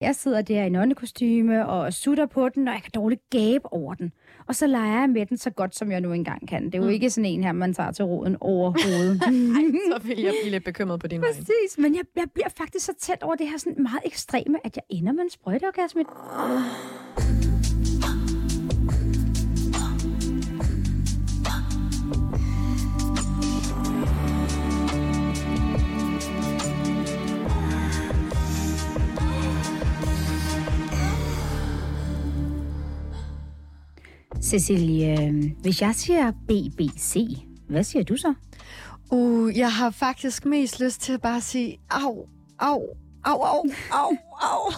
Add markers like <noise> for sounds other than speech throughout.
Jeg sidder der i nonnekostyme og sutter på den, og jeg kan dårligt gabe over den. Og så leger jeg med den så godt, som jeg nu engang kan. Det er jo mm. ikke sådan en her, man tager til roden overhovedet. <laughs> Ej, så vil jeg blive lidt bekymret på din vej. Præcis, men jeg, jeg bliver faktisk så tæt over det her sådan meget ekstreme, at jeg ender med en sprøjteorgasme. <laughs> Cecilie, hvis jeg siger BBC, hvad siger du så? Uh, jeg har faktisk mest lyst til at bare sige au, au, au, au, au, au,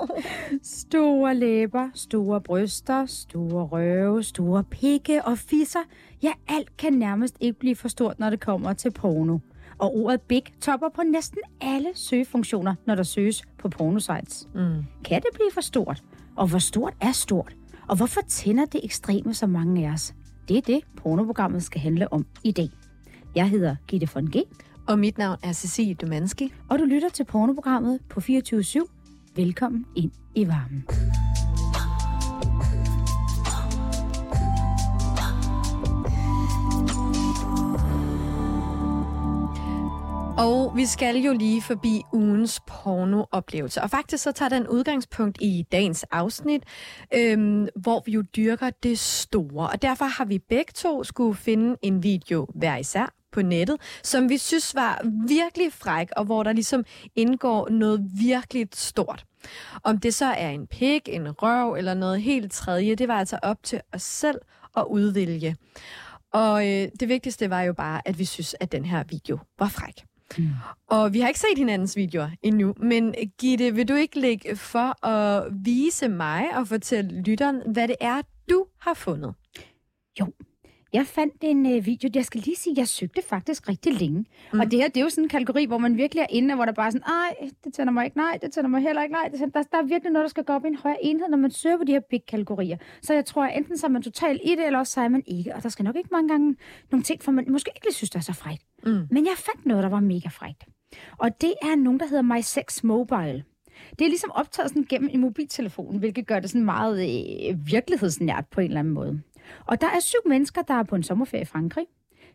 au. <laughs> Store læber, store bryster, store røve, store pikke og fisser. Ja, alt kan nærmest ikke blive for stort, når det kommer til porno. Og ordet big topper på næsten alle søgefunktioner, når der søges på pornosites. Mm. Kan det blive for stort? Og hvor stort er stort? Og hvorfor tænder det ekstreme så mange af os? Det er det, pornoprogrammet skal handle om i dag. Jeg hedder Gitte von G. Og mit navn er Cecilie Dumanski. Og du lytter til pornoprogrammet på 24 Velkommen ind i varmen. Og vi skal jo lige forbi ugens pornooplevelse. Og faktisk så tager den udgangspunkt i dagens afsnit, øhm, hvor vi jo dyrker det store. Og derfor har vi begge to skulle finde en video hver især på nettet, som vi synes var virkelig fræk, og hvor der ligesom indgår noget virkelig stort. Om det så er en pik, en røv eller noget helt tredje, det var altså op til os selv at udvælge. Og øh, det vigtigste var jo bare, at vi synes, at den her video var fræk. Mm. Og vi har ikke set hinandens videoer endnu, men Gitte, vil du ikke lægge for at vise mig og fortælle lytteren, hvad det er, du har fundet? Jo, jeg fandt en øh, video, jeg skal lige sige, jeg søgte faktisk rigtig længe. Mm. Og det her, det er jo sådan en kategori, hvor man virkelig er inde, hvor der bare er sådan, ej, det tænder mig ikke, nej, det tænder mig heller ikke, nej. Det tænder, der, der er virkelig noget, der skal gå op i en højere enhed, når man søger på de her big-kategorier. Så jeg tror, at enten så er man totalt i det, eller også så er man ikke. Og der skal nok ikke mange gange nogle ting, for man måske ikke synes, det er så frækt. Mm. Men jeg fandt noget, der var mega frækt. Og det er nogen, der hedder My Sex Mobile. Det er ligesom optaget sådan gennem en mobiltelefon, hvilket gør det sådan meget øh, virkelighedsnært på en eller anden måde. Og der er syv mennesker, der er på en sommerferie i Frankrig.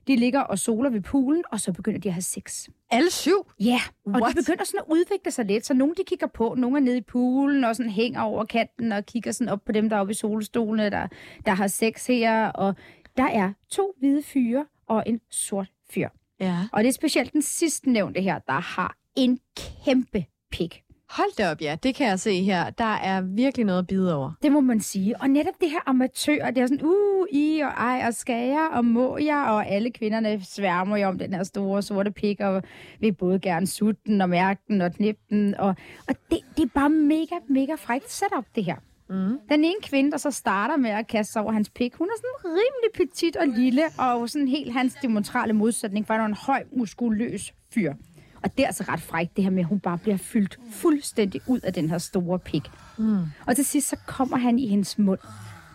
De ligger og soler ved poolen, og så begynder de at have sex. Alle syv? Ja, og What? de begynder sådan at udvikle sig lidt. Så nogle de kigger på, nogle er nede i poolen og sådan hænger over kanten og kigger sådan op på dem, der er oppe i solstolene, der, der har sex her. Og der er to hvide fyre og en sort fyr. Ja. Og det er specielt den sidste nævnte her, der har en kæmpe pik. Hold da op, ja. Det kan jeg se her. Der er virkelig noget at bide over. Det må man sige. Og netop det her amatør, det er sådan, uh, i og ej, og skal jeg, og må jeg, og alle kvinderne sværmer jo om den her store sorte pik, og vil både gerne sutte den, og mærke den, og knippe den. Og, og det, det er bare mega, mega frækt setup, det her. Mm. Den ene kvinde, der så starter med at kaste sig over hans pik, hun er sådan rimelig petit og lille, og sådan helt hans demonstrale modsætning, for han er en høj, muskuløs fyr. Og det er altså ret frækt, det her med, at hun bare bliver fyldt fuldstændig ud af den her store pik. Mm. Og til sidst, så kommer han i hendes mund.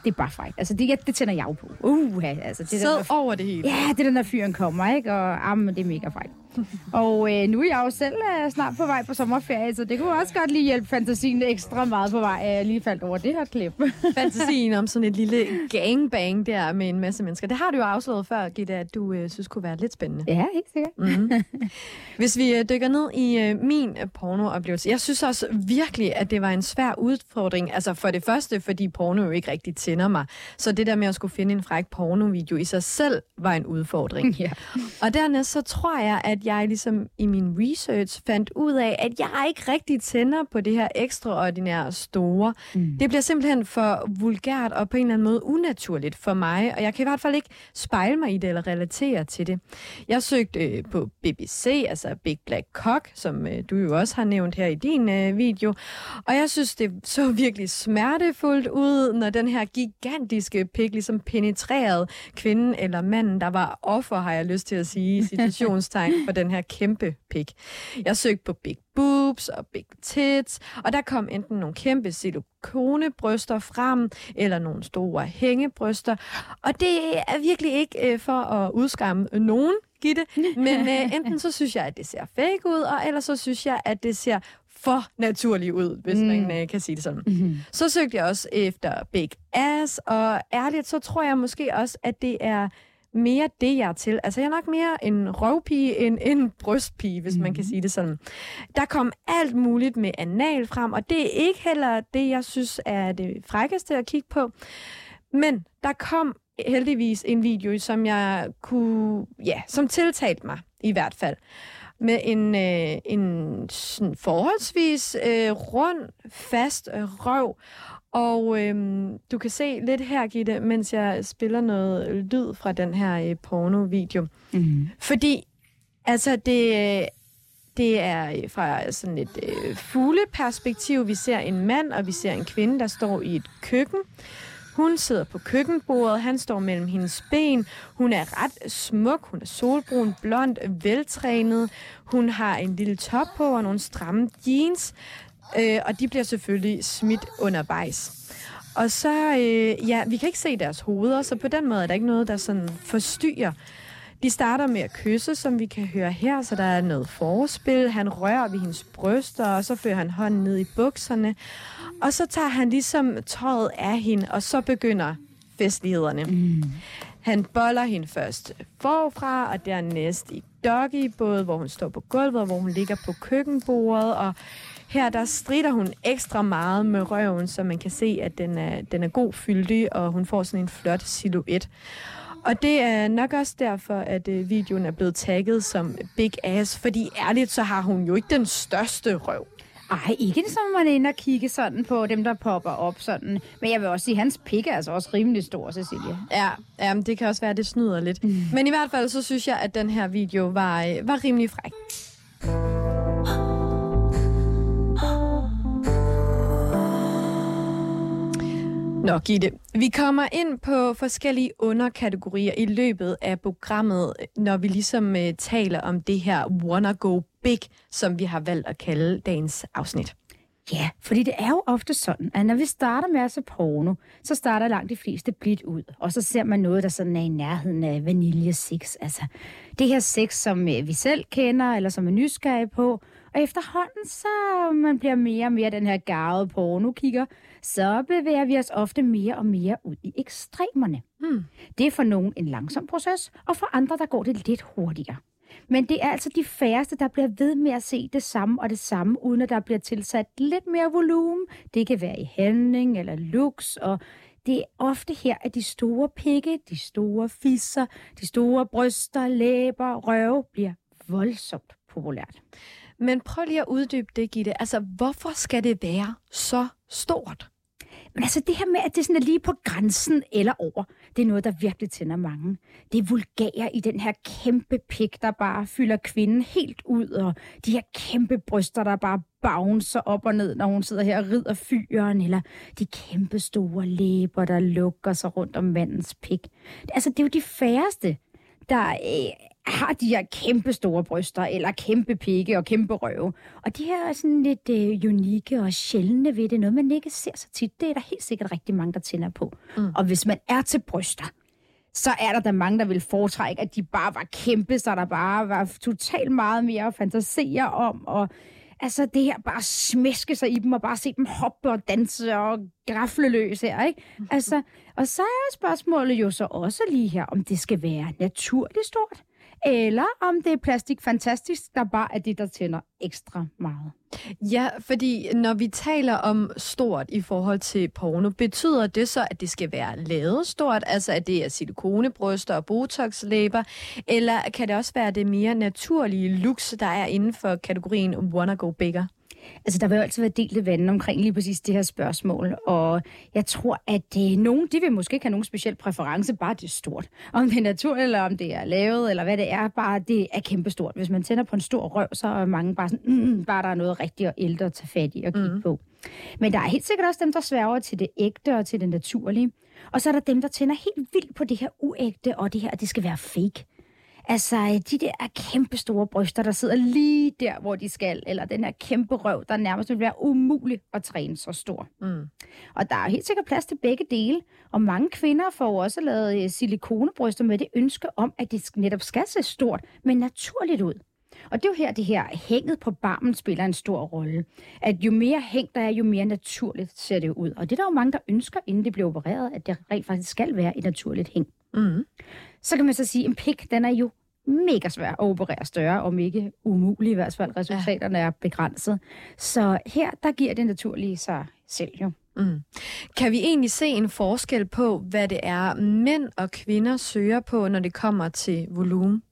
Det er bare frækt. Altså, det, det tænder jeg jo på. Uh, altså, det Sæd der, over det hele. Ja, det er den der fyren kommer, ikke? Og ah, men det er mega frækt <laughs> og øh, nu er jeg jo selv øh, snart på vej på sommerferie, så det kunne også godt lige hjælpe fantasien ekstra meget på vej. Jeg lige faldt over det her klip. <laughs> fantasien om sådan et lille gangbang der med en masse mennesker. Det har du jo afsløret før, Gitte, at du øh, synes kunne være lidt spændende. Ja, helt sikkert. Mm-hmm. <laughs> Hvis vi øh, dykker ned i øh, min pornooplevelse, jeg synes også virkelig, at det var en svær udfordring. Altså for det første, fordi porno jo ikke rigtig tænder mig. Så det der med at skulle finde en fræk pornovideo i sig selv var en udfordring. Ja. Og dernæst så tror jeg, at jeg ligesom i min research fandt ud af, at jeg ikke rigtig tænder på det her ekstraordinære store. Mm. Det bliver simpelthen for vulgært og på en eller anden måde unaturligt for mig, og jeg kan i hvert fald ikke spejle mig i det eller relatere til det. Jeg søgte øh, på BBC, altså Big Black Cock, som øh, du jo også har nævnt her i din øh, video, og jeg synes, det så virkelig smertefuldt ud, når den her gigantiske pik ligesom penetrerede kvinden eller manden, der var offer, har jeg lyst til at sige, situationstegn <laughs> for den her kæmpe pik. Jeg søgte på big boobs og big tits, og der kom enten nogle kæmpe silikonebryster frem, eller nogle store hængebryster. Og det er virkelig ikke øh, for at udskamme nogen, Gitte, <laughs> men øh, enten så synes jeg, at det ser fake ud, og ellers så synes jeg, at det ser for naturlig ud, hvis mm. man uh, kan sige det sådan. Mm-hmm. Så søgte jeg også efter Big Ass, og ærligt, så tror jeg måske også, at det er mere det, jeg er til. Altså, jeg er nok mere en røvpige end en brystpige, hvis mm. man kan mhm. sige det sådan. Der kom alt muligt med anal frem, og det er ikke heller det, jeg synes er det frækkeste at kigge på. Men der kom heldigvis en video, som jeg kunne, ja, som tiltalte mig i hvert fald med en, øh, en sådan forholdsvis øh, rund, fast øh, røv. Og øh, du kan se lidt her, Gitte, mens jeg spiller noget lyd fra den her øh, porno-video. Mm. Fordi, altså, det, det er fra sådan et øh, fugleperspektiv. Vi ser en mand, og vi ser en kvinde, der står i et køkken. Hun sidder på køkkenbordet, han står mellem hendes ben. Hun er ret smuk, hun er solbrun, blond, veltrænet. Hun har en lille top på og nogle stramme jeans. Øh, og de bliver selvfølgelig smidt undervejs. Og så, øh, ja, vi kan ikke se deres hoveder, så på den måde er der ikke noget, der sådan forstyrrer. De starter med at kysse, som vi kan høre her, så der er noget forspil. Han rører ved hendes bryster, og så fører han hånden ned i bukserne. Og så tager han ligesom tøjet af hende, og så begynder festlighederne. Mm. Han boller hende først forfra, og dernæst i doggy, både hvor hun står på gulvet, og hvor hun ligger på køkkenbordet, og her der strider hun ekstra meget med røven, så man kan se, at den er, den er god fyldig, og hun får sådan en flot silhuet. Og det er nok også derfor, at øh, videoen er blevet tagget som Big Ass, fordi ærligt, så har hun jo ikke den største røv. Ej, ikke som man er inde og kigge sådan på dem, der popper op sådan. Men jeg vil også sige, at hans pik er altså også rimelig stor, Cecilia. Ja, ja men det kan også være, at det snyder lidt. Mm. Men i hvert fald, så synes jeg, at den her video var, øh, var rimelig fræk. Nå, Gitte, vi kommer ind på forskellige underkategorier i løbet af programmet, når vi ligesom uh, taler om det her wanna go big, som vi har valgt at kalde dagens afsnit. Ja, fordi det er jo ofte sådan, at når vi starter med at se porno, så starter langt de fleste blidt ud, og så ser man noget, der sådan er i nærheden af vanilje sex. Altså det her sex, som øh, vi selv kender, eller som er nysgerrige på, og efterhånden, så man bliver mere og mere den her garvede porno-kigger, så bevæger vi os ofte mere og mere ud i ekstremerne. Hmm. Det er for nogen en langsom proces, og for andre, der går det lidt hurtigere. Men det er altså de færreste, der bliver ved med at se det samme og det samme, uden at der bliver tilsat lidt mere volumen. Det kan være i handling eller looks, og det er ofte her, at de store pikke, de store fisser, de store bryster, læber, røve bliver voldsomt populært. Men prøv lige at uddybe det, Gitte. Altså, hvorfor skal det være så stort? Men altså det her med, at det sådan er lige på grænsen eller over, det er noget, der virkelig tænder mange. Det er vulgære i den her kæmpe pik, der bare fylder kvinden helt ud, og de her kæmpe bryster, der bare bouncer op og ned, når hun sidder her og rider fyren, eller de kæmpe store læber, der lukker sig rundt om mandens pik. Altså det er jo de færreste, der øh, har de her kæmpe store bryster, eller kæmpe pikke og kæmpe røve. Og de her er sådan lidt øh, unikke og sjældne ved det. Noget, man ikke ser så tit. Det er der helt sikkert rigtig mange, der tænder på. Mm. Og hvis man er til bryster, så er der da mange, der vil foretrække, at de bare var kæmpe, så der bare var totalt meget mere at fantasere om, og altså det her bare smæske sig i dem, og bare se dem hoppe og danse og grafle løs her, ikke? Mm-hmm. Altså, og så er spørgsmålet jo så også lige her, om det skal være naturligt stort, eller om det er plastik fantastisk, der bare er det, der tænder ekstra meget. Ja, fordi når vi taler om stort i forhold til porno, betyder det så, at det skal være lavet stort, altså at det er silikonebryster og botoxlæber, eller kan det også være det mere naturlige looks, der er inden for kategorien wanna go bigger? Altså, der vil jo altid være delte vande omkring lige præcis det her spørgsmål, og jeg tror, at øh, nogen, de vil måske ikke have nogen speciel præference, bare det er stort. Om det er naturligt, eller om det er lavet, eller hvad det er, bare det er kæmpestort. Hvis man tænder på en stor røv, så er mange bare sådan, mm, bare der er noget rigtigt og ældre at tage fat i og kigge mm. på. Men der er helt sikkert også dem, der sværger til det ægte og til det naturlige. Og så er der dem, der tænder helt vildt på det her uægte, og det her, det skal være fake. Altså, de der kæmpe store bryster, der sidder lige der, hvor de skal, eller den her kæmpe røv, der nærmest vil være umuligt at træne så stor. Mm. Og der er helt sikkert plads til begge dele, og mange kvinder får også lavet øh, silikonebryster med det ønske om, at det netop skal se stort, men naturligt ud. Og det er jo her, det her hænget på barmen spiller en stor rolle. At jo mere hæng der er, jo mere naturligt ser det ud. Og det er der jo mange, der ønsker, inden det bliver opereret, at det rent faktisk skal være et naturligt hæng. Mm. Så kan man så sige, at en pik, den er jo mega svær at operere større, om ikke umulig i hvert fald. Resultaterne ja. er begrænset. Så her, der giver det naturlige sig selv jo. Mm. Kan vi egentlig se en forskel på, hvad det er, mænd og kvinder søger på, når det kommer til volumen?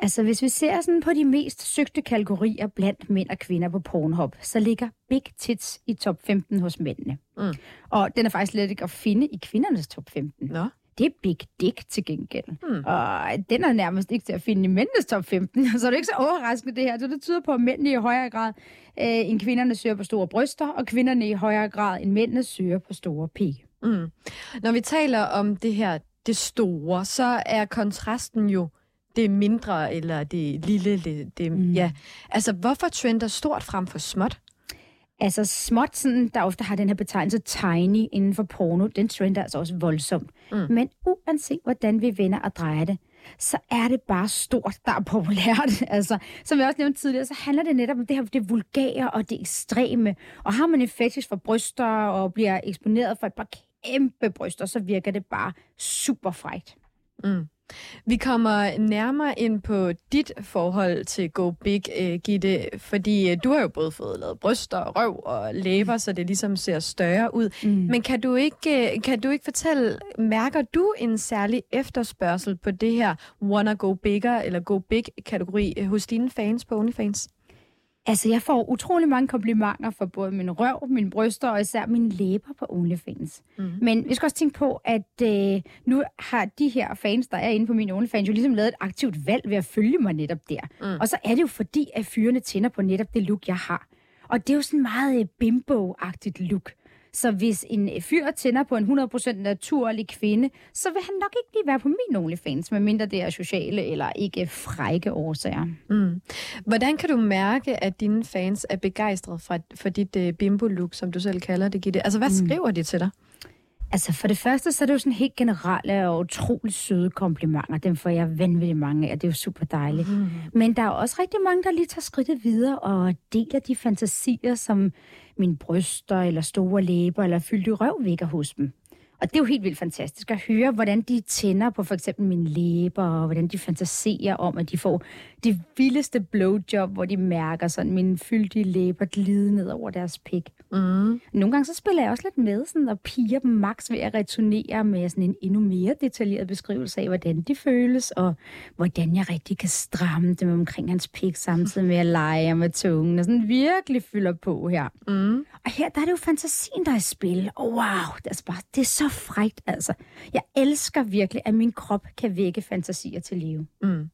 Altså, hvis vi ser sådan på de mest søgte kategorier blandt mænd og kvinder på Pornhub, så ligger Big Tits i top 15 hos mændene. Mm. Og den er faktisk let ikke at finde i kvindernes top 15. Nå. Det er Big Dick til gengæld. Mm. Og den er nærmest ikke til at finde i mændenes top 15. <laughs> Så er det ikke så overraskende det her. Så det tyder på, at mændene i højere grad øh, end kvinderne søger på store bryster, og kvinderne i højere grad end mændene søger på store pige. Mm. Når vi taler om det her, det store, så er kontrasten jo det mindre, eller det lille, det, det mm. ja. Altså, hvorfor trender stort frem for småt? Altså småt, sådan, der ofte har den her betegnelse tiny inden for porno, den trender altså også voldsomt. Mm. Men uanset hvordan vi vender og drejer det, så er det bare stort, der er populært. <laughs> Altså, som jeg også nævnte tidligere, så handler det netop om det her det vulgære og det ekstreme. Og har man en fetish for bryster og bliver eksponeret for et par kæmpe bryster, så virker det bare super frægt. Mm. Vi kommer nærmere ind på dit forhold til Go Big, uh, Gitte, fordi uh, du har jo både fået lavet bryster, røv og læber, så det ligesom ser større ud. Mm. Men kan du, ikke, uh, kan du ikke fortælle, mærker du en særlig efterspørgsel på det her wanna go bigger eller go big kategori uh, hos dine fans på OnlyFans? Altså, jeg får utrolig mange komplimenter for både min røv, mine bryster og især mine læber på OnlyFans. Mm. Men vi skal også tænke på, at øh, nu har de her fans, der er inde på min OnlyFans, jo ligesom lavet et aktivt valg ved at følge mig netop der. Mm. Og så er det jo fordi, at fyrene tænder på netop det look, jeg har. Og det er jo sådan meget øh, bimbo-agtigt look. Så hvis en fyr tænder på en 100% naturlig kvinde, så vil han nok ikke lige være på min OnlyFans, medmindre det er sociale eller ikke frække årsager. Mm. Hvordan kan du mærke, at dine fans er begejstrede for, for dit uh, bimbo-look, som du selv kalder det, Gitte? Altså, hvad mm. skriver de til dig? Altså for det første, så er det jo sådan helt generelle og utroligt søde komplimenter. Dem får jeg vanvittigt mange af. Det er jo super dejligt. Mm. Men der er også rigtig mange, der lige tager skridtet videre og deler de fantasier, som mine bryster eller store læber eller fyldte røv vækker hos dem. Og det er jo helt vildt fantastisk at høre, hvordan de tænder på for eksempel mine læber, og hvordan de fantaserer om, at de får det vildeste blowjob, hvor de mærker sådan mine fyldige læber glide ned over deres pik. Mm. Nogle gange så spiller jeg også lidt med sådan, og piger dem max ved at returnere med sådan en endnu mere detaljeret beskrivelse af, hvordan de føles, og hvordan jeg rigtig kan stramme dem omkring hans pik, samtidig med at lege med tungen, og sådan virkelig fylder på her. Mm. Og her der er det jo fantasien, der er i spil. Oh, wow, det er, altså bare, det er så frægt, altså. Jeg elsker virkelig, at min krop kan vække fantasier til live. Mm.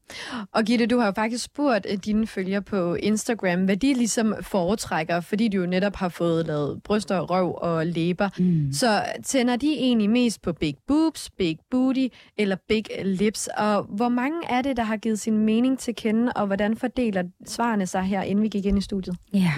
Og Gitte, du har jo faktisk spurgt øh, dine følgere på Instagram, hvad de ligesom foretrækker, fordi du jo netop har fået lavet bryster, røv og læber. Mm. Så tænder de egentlig mest på big boobs, big booty eller big lips? Og hvor mange er det, der har givet sin mening til kende, og hvordan fordeler svarene sig her, inden vi gik ind i studiet? Ja, yeah.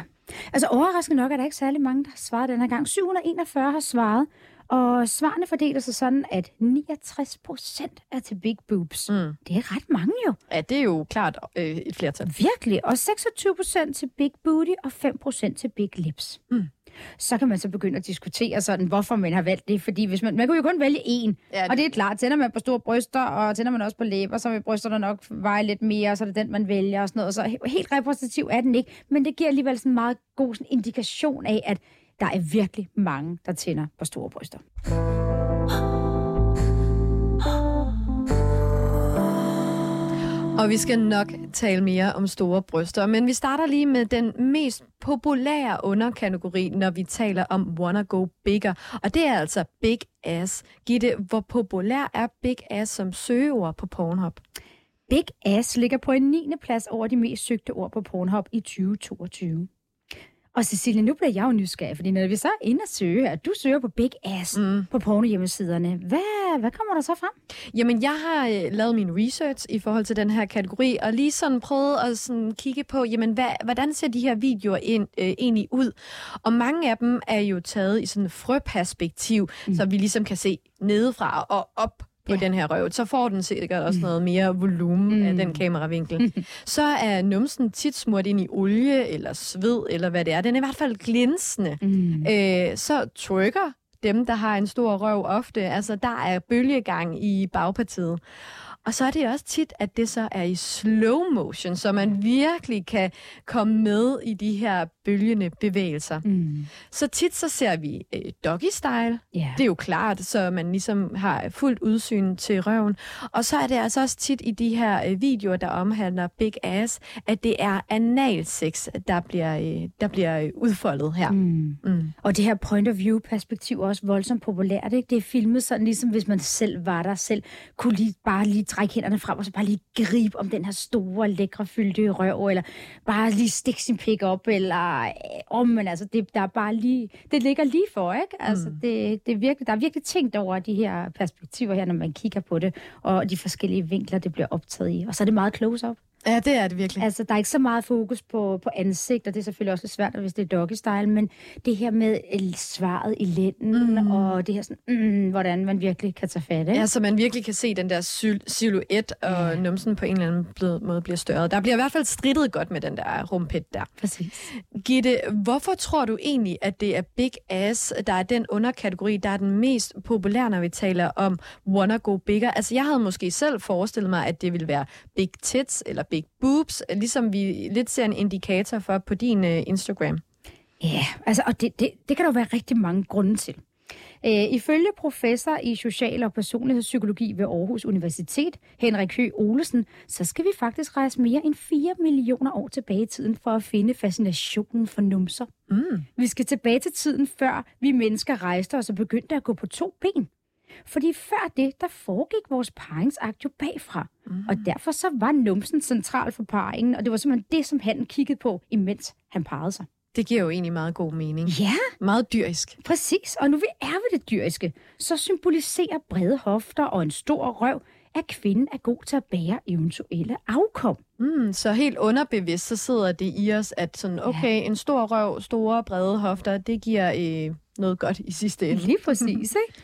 altså overraskende nok er der ikke særlig mange, der har svaret den her gang. 741 har svaret, og svarene fordeler sig sådan, at 69 procent er til big boobs. Mm. Det er ret mange jo. Ja, det er jo klart øh, et flertal. Virkelig. Og 26 procent til big booty og 5 procent til big lips. Mm. Så kan man så begynde at diskutere sådan, hvorfor man har valgt det. Fordi hvis man, man kunne jo kun vælge én. Ja, det... Og det er klart, tænder man på store bryster, og tænder man også på læber, så vil brysterne nok veje lidt mere, så er det den, man vælger og sådan noget. Så helt repræsentativ er den ikke. Men det giver alligevel sådan en meget god sådan indikation af, at der er virkelig mange, der tænder på store bryster. <gasps> <gasps> Og vi skal nok tale mere om store bryster, men vi starter lige med den mest populære underkategori, når vi taler om wanna go bigger, og det er altså big ass. Gitte, hvor populær er big ass som søgeord på Pornhub? Big ass ligger på en 9. plads over de mest søgte ord på Pornhub i 2022. Og Cecilie, nu bliver jeg jo nysgerrig, fordi når vi så er inde og søge, at du søger på Big Ass mm. på porno hjemmesiderne, hvad, hvad kommer der så frem? Jamen, jeg har øh, lavet min research i forhold til den her kategori, og lige sådan prøvet at sådan kigge på, jamen, hvad, hvordan ser de her videoer ind, øh, egentlig ud? Og mange af dem er jo taget i sådan et frøperspektiv, mm. så vi ligesom kan se nedefra og op på Ja. den her røv, så får den sikkert også noget mere volumen mm. af den kameravinkel. <laughs> så er numsen tit smurt ind i olie eller sved, eller hvad det er. Den er i hvert fald glinsende. Mm. Øh, så trykker dem, der har en stor røv ofte. Altså, der er bølgegang i bagpartiet. Og så er det også tit, at det så er i slow motion, så man virkelig kan komme med i de her bølgende bevægelser. Mm. Så tit så ser vi øh, doggy style. Ja. Det er jo klart, så man ligesom har fuldt udsyn til røven. Og så er det altså også tit i de her øh, videoer, der omhandler big ass, at det er analsex, der bliver, øh, der bliver øh, udfoldet her. Mm. Mm. Og det her point of view perspektiv er også voldsomt populært. Ikke? Det er filmet sådan, ligesom hvis man selv var der selv, kunne lige, bare lige trække hænderne frem, og så bare lige gribe om den her store, lækre, fyldte røv, eller bare lige stikke sin pik op, eller øh, om, men altså, det, der er bare lige, det ligger lige for, ikke? Altså, mm. det, det er virkelig, der er virkelig tænkt over de her perspektiver her, når man kigger på det, og de forskellige vinkler, det bliver optaget i. Og så er det meget close-up. Ja, det er det virkelig. Altså, der er ikke så meget fokus på, på ansigt, og det er selvfølgelig også svært, hvis det er doggy-style, men det her med øh, svaret i lænden, mm. og det her sådan, mm, hvordan man virkelig kan tage fat, ikke? Ja, så man virkelig kan se den der sil- silhuet, og Ja. numsen på en eller anden måde bliver størret. Der bliver i hvert fald strittet godt med den der rumpet der. Præcis. Gitte, hvorfor tror du egentlig, at det er Big Ass, der er den underkategori, der er den mest populære, når vi taler om wanna go bigger? Altså, jeg havde måske selv forestillet mig, at det ville være Big Tits eller Big Boobs, ligesom vi lidt ser en indikator for på din uh, Instagram. Ja, altså, og det, det, det kan der jo være rigtig mange grunde til. Øh, ifølge professor i social- og personlighedspsykologi ved Aarhus Universitet, Henrik Høgh Olesen, så skal vi faktisk rejse mere end 4 millioner år tilbage i tiden for at finde fascinationen for numser. Mm. Vi skal tilbage til tiden, før vi mennesker rejste os og begyndte at gå på to ben. Fordi før det, der foregik vores paringsakt jo bagfra. Mm. Og derfor så var numsen central for parringen, og det var simpelthen det, som han kiggede på, imens han parrede sig. Det giver jo egentlig meget god mening. Ja, Meget dyrisk. præcis. Og nu vi er ved det dyriske, så symboliserer brede hofter og en stor røv, at kvinden er god til at bære eventuelle afkom. Mm, så helt underbevidst, så sidder det i os, at sådan, okay, en stor røv, store, brede hofter, det giver øh, noget godt i sidste ende. Lige præcis, <laughs> ikke?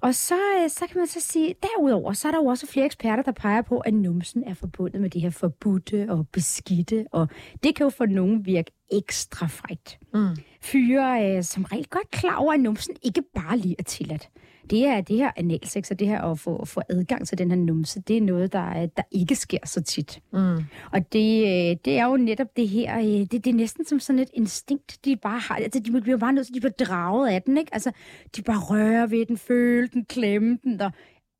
Og så, øh, så kan man så sige, derudover, så er der jo også flere eksperter, der peger på, at numsen er forbundet med det her forbudte og beskidte, og det kan jo for nogen virke ekstra frægt. Mm. Fyre er som regel godt klar over, at numsen ikke bare lige er tilladt. Det er det her analsex, og det her at få, få adgang til den her numse, det er noget, der, er- der ikke sker så tit. Mm. Og det, øh, det er jo netop det her, øh, det, det er næsten som sådan et instinkt, de bare har. Altså, de bliver bare nødt til, de bliver draget af den, ikke? Altså, de bare rører ved den, føler den, klemme den, og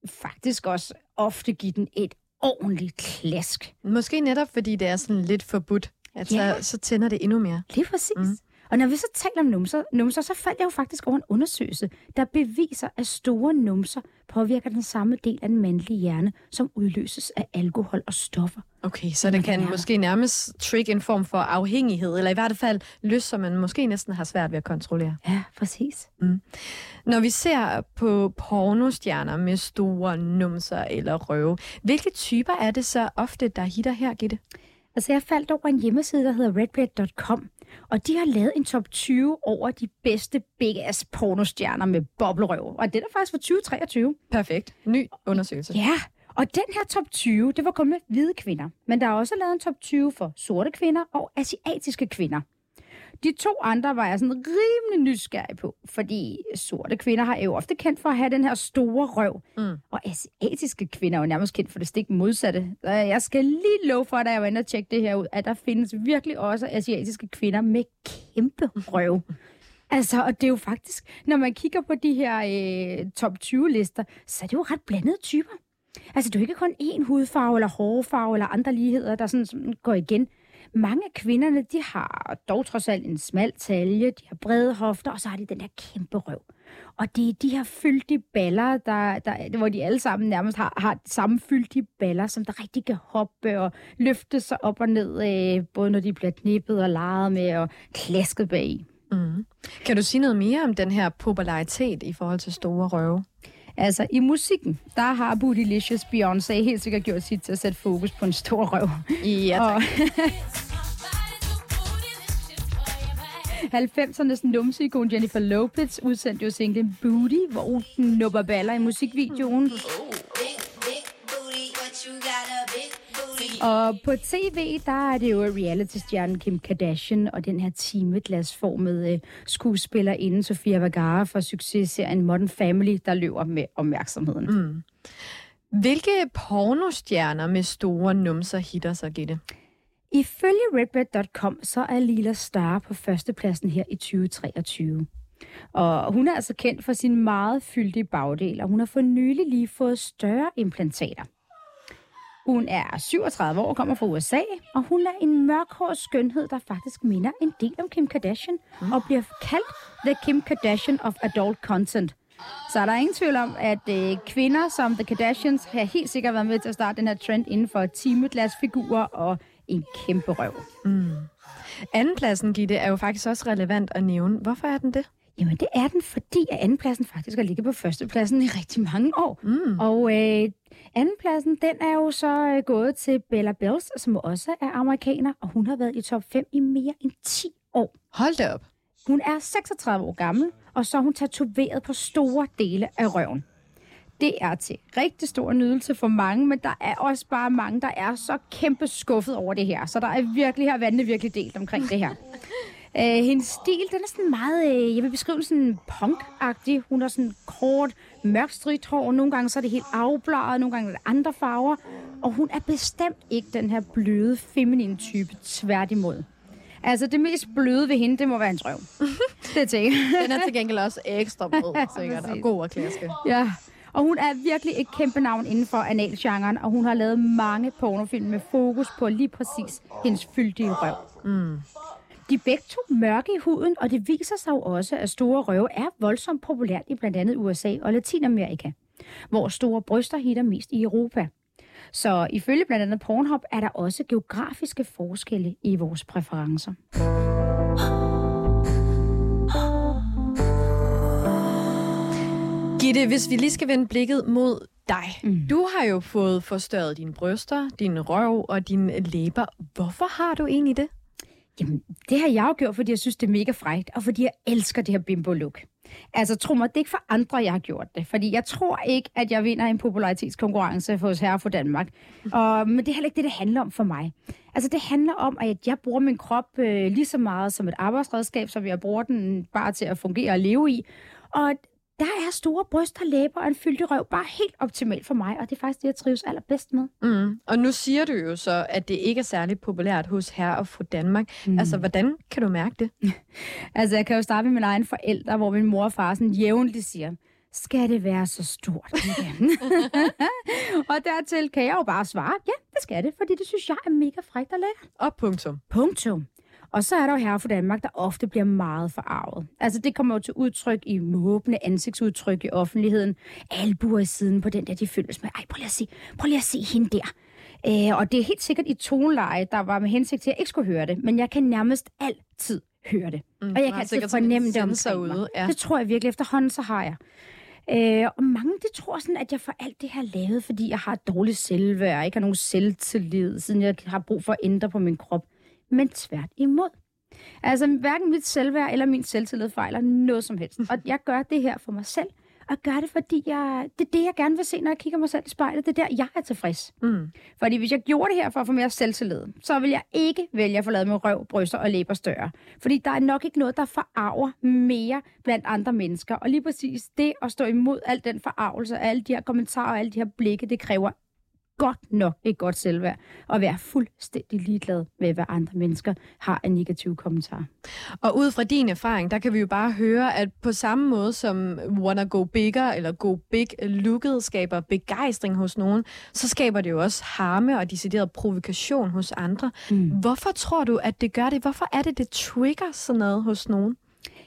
faktisk også ofte give den et ordentligt klask. Måske netop, fordi det er sådan lidt forbudt, at så, Ja. så tænder det endnu mere. Lige præcis. Mm. Mm. Og når vi så taler om numser, numser, så faldt jeg jo faktisk over en undersøgelse, der beviser, at store numser påvirker den samme del af den mandlige hjerne, som udløses af alkohol og stoffer. Okay, så det kan måske nærmest trick en form for afhængighed, eller i hvert fald lyst, som man måske næsten har svært ved at kontrollere. Ja, præcis. Når vi ser på pornostjerner med store numser eller røve, hvilke typer er det så ofte, der hitter her, Gitte? Altså, jeg faldt over en hjemmeside, der hedder redbread.com, og de har lavet en top 20 over de bedste big ass pornostjerner med boblerøv. Og det er faktisk for 2023. Perfekt. Ny undersøgelse. Ja, og den her top 20, det var kun med hvide kvinder. Men der er også lavet en top 20 for sorte kvinder og asiatiske kvinder. De to andre var jeg sådan rimelig nysgerrig på, fordi sorte kvinder har jo ofte kendt for at have den her store røv, Mm. og asiatiske kvinder er jo nærmest kendt for det stik modsatte. Så jeg skal lige love for, da jeg var inde og tjekke det her ud, at der findes virkelig også asiatiske kvinder med kæmpe røv. <laughs> Altså, og det er jo faktisk, når man kigger på de her øh, top 20-lister, så er det jo ret blandede typer. Altså, det er jo ikke kun én hudfarve, eller hårfarve, eller andre ligheder, der sådan, sådan går igen. Mange af kvinderne, de har dog trods alt en smal talje, de har brede hofter, og så har de den der kæmpe røv. Og det er de her fyldige baller, der, der, hvor de alle sammen nærmest har, har samme fyldige baller, som der rigtig kan hoppe og løfte sig op og ned, øh, både når de bliver knippet og leget med og klasket bag. Mm. Kan du sige noget mere om den her popularitet i forhold til store røve? Altså, i musikken, der har Bootylicious Beyoncé helt sikkert gjort sit til at sætte fokus på en stor røv. Ja, Og <laughs> 90'ernes numseikon Jennifer Lopez udsendte jo singlen Booty, hvor hun nubber baller i musikvideoen. Og på tv, der er det jo reality-stjernen Kim Kardashian og den her timeglasformede øh, skuespiller skuespillerinde Sofia Vergara fra successerien Modern Family, der løber med opmærksomheden. Mm. Hvilke pornostjerner med store numser hitter sig, Gitte? Ifølge redbird.com, så er Lila Star på førstepladsen her i 2023. Og hun er altså kendt for sin meget fyldige bagdel, og hun har for nylig lige fået større implantater. Hun er 37 år, kommer fra USA, og hun er en mørkhåret skønhed, der faktisk minder en del om Kim Kardashian, mm. og bliver kaldt The Kim Kardashian of Adult Content. Så er der ingen tvivl om, at øh, kvinder som The Kardashians har helt sikkert været med til at starte den her trend inden for timeglasfigurer og en kæmpe røv. Mm. Andenpladsen, Gitte, er jo faktisk også relevant at nævne. Hvorfor er den det? Jamen, det er den, fordi at andenpladsen faktisk har ligget på førstepladsen i rigtig mange år. Mm. Og øh, andenpladsen, den er jo så øh, gået til Bella Bells, som også er amerikaner, og hun har været i top 5 i mere end 10 år. Hold da op. Hun er 36 år gammel, og så er hun tatoveret på store dele af røven. Det er til rigtig stor nydelse for mange, men der er også bare mange, der er så kæmpe skuffet over det her. Så der er virkelig her vandene virkelig delt omkring det her. Uh, <laughs> hendes stil, den er sådan meget, uh, jeg vil beskrive sådan punk-agtig. Hun har sådan kort, mørkstrygt hår, nogle gange så er det helt afbladet, nogle gange er det andre farver. Og hun er bestemt ikke den her bløde, feminine type, tværtimod. Altså, det mest bløde ved hende, det må være en røv. <laughs> det er ting. Den er til gengæld også ekstra blød, <laughs> sikkert, og god at klaske. Ja, og hun er virkelig et kæmpe navn inden for analgenren, og hun har lavet mange pornofilm med fokus på lige præcis hendes fyldige røv. Mm. De er begge to mørke i huden, og det viser sig jo også, at store røve er voldsomt populært i blandt andet USA og Latinamerika, hvor store bryster hitter mest i Europa. Så ifølge blandt andet Pornhub er der også geografiske forskelle i vores præferencer. Gitte, hvis vi lige skal vende blikket mod dig. Mm. Du har jo fået forstørret dine bryster, din røv og dine læber. Hvorfor har du egentlig det? Jamen, det har jeg jo gjort, fordi jeg synes, det er mega frægt, og fordi jeg elsker det her bimbo-look. Altså, tro mig, det er ikke for andre, jeg har gjort det. Fordi jeg tror ikke, at jeg vinder en popularitetskonkurrence hos Herre for Danmark. Og, men det er heller ikke det, det handler om for mig. Altså, det handler om, at jeg bruger min krop øh, lige så meget som et arbejdsredskab, som jeg bruger den bare til at fungere og leve i. Og der er store bryster, læber og en fyldig røv bare helt optimalt for mig, og det er faktisk det, jeg trives allerbedst med. Mm. Og nu siger du jo så, at det ikke er særligt populært hos herre og fru Danmark. Mm. Altså, hvordan kan du mærke det? <laughs> altså, jeg kan jo starte med mine egne forældre, hvor min mor og far sådan jævnligt siger, skal det være så stort igen? <laughs> og dertil kan jeg jo bare svare, ja, det skal det, fordi det synes jeg er mega frækt at lære. Og punktum. Punktum. Og så er der jo her for Danmark, der ofte bliver meget forarvet. Altså det kommer jo til udtryk i måbende ansigtsudtryk i offentligheden. Albuer i siden på den der, de føles med. Ej, prøv lige at se, prøv lige at se hende der. Øh, og det er helt sikkert i toneleje, der var med hensigt til, at jeg ikke skulle høre det. Men jeg kan nærmest altid høre det. Mm, og jeg kan altid fornemme det omkring ude, mig. Ja. Det tror jeg virkelig. Efterhånden så har jeg. Øh, og mange de tror sådan, at jeg får alt det her lavet, fordi jeg har et dårligt selvværd, og ikke har nogen selvtillid, siden jeg har brug for at ændre på min krop men tvært imod. Altså, hverken mit selvværd eller min selvtillid fejler noget som helst. Og jeg gør det her for mig selv, og gør det, fordi jeg, det er det, jeg gerne vil se, når jeg kigger mig selv i spejlet. Det er der, jeg er tilfreds. Mm. Fordi hvis jeg gjorde det her for at få mere selvtillid, så vil jeg ikke vælge at få lavet med røv, bryster og læber større. Fordi der er nok ikke noget, der forarver mere blandt andre mennesker. Og lige præcis det at stå imod al den forarvelse, alle de her kommentarer og alle de her blikke, det kræver godt nok et godt selvværd, og være fuldstændig ligeglad med, hvad andre mennesker har af negative kommentarer. Og ud fra din erfaring, der kan vi jo bare høre, at på samme måde som wanna go bigger, eller go big looket skaber begejstring hos nogen, så skaber det jo også harme og decideret provokation hos andre. Mm. Hvorfor tror du, at det gør det? Hvorfor er det, det trigger sådan noget hos nogen?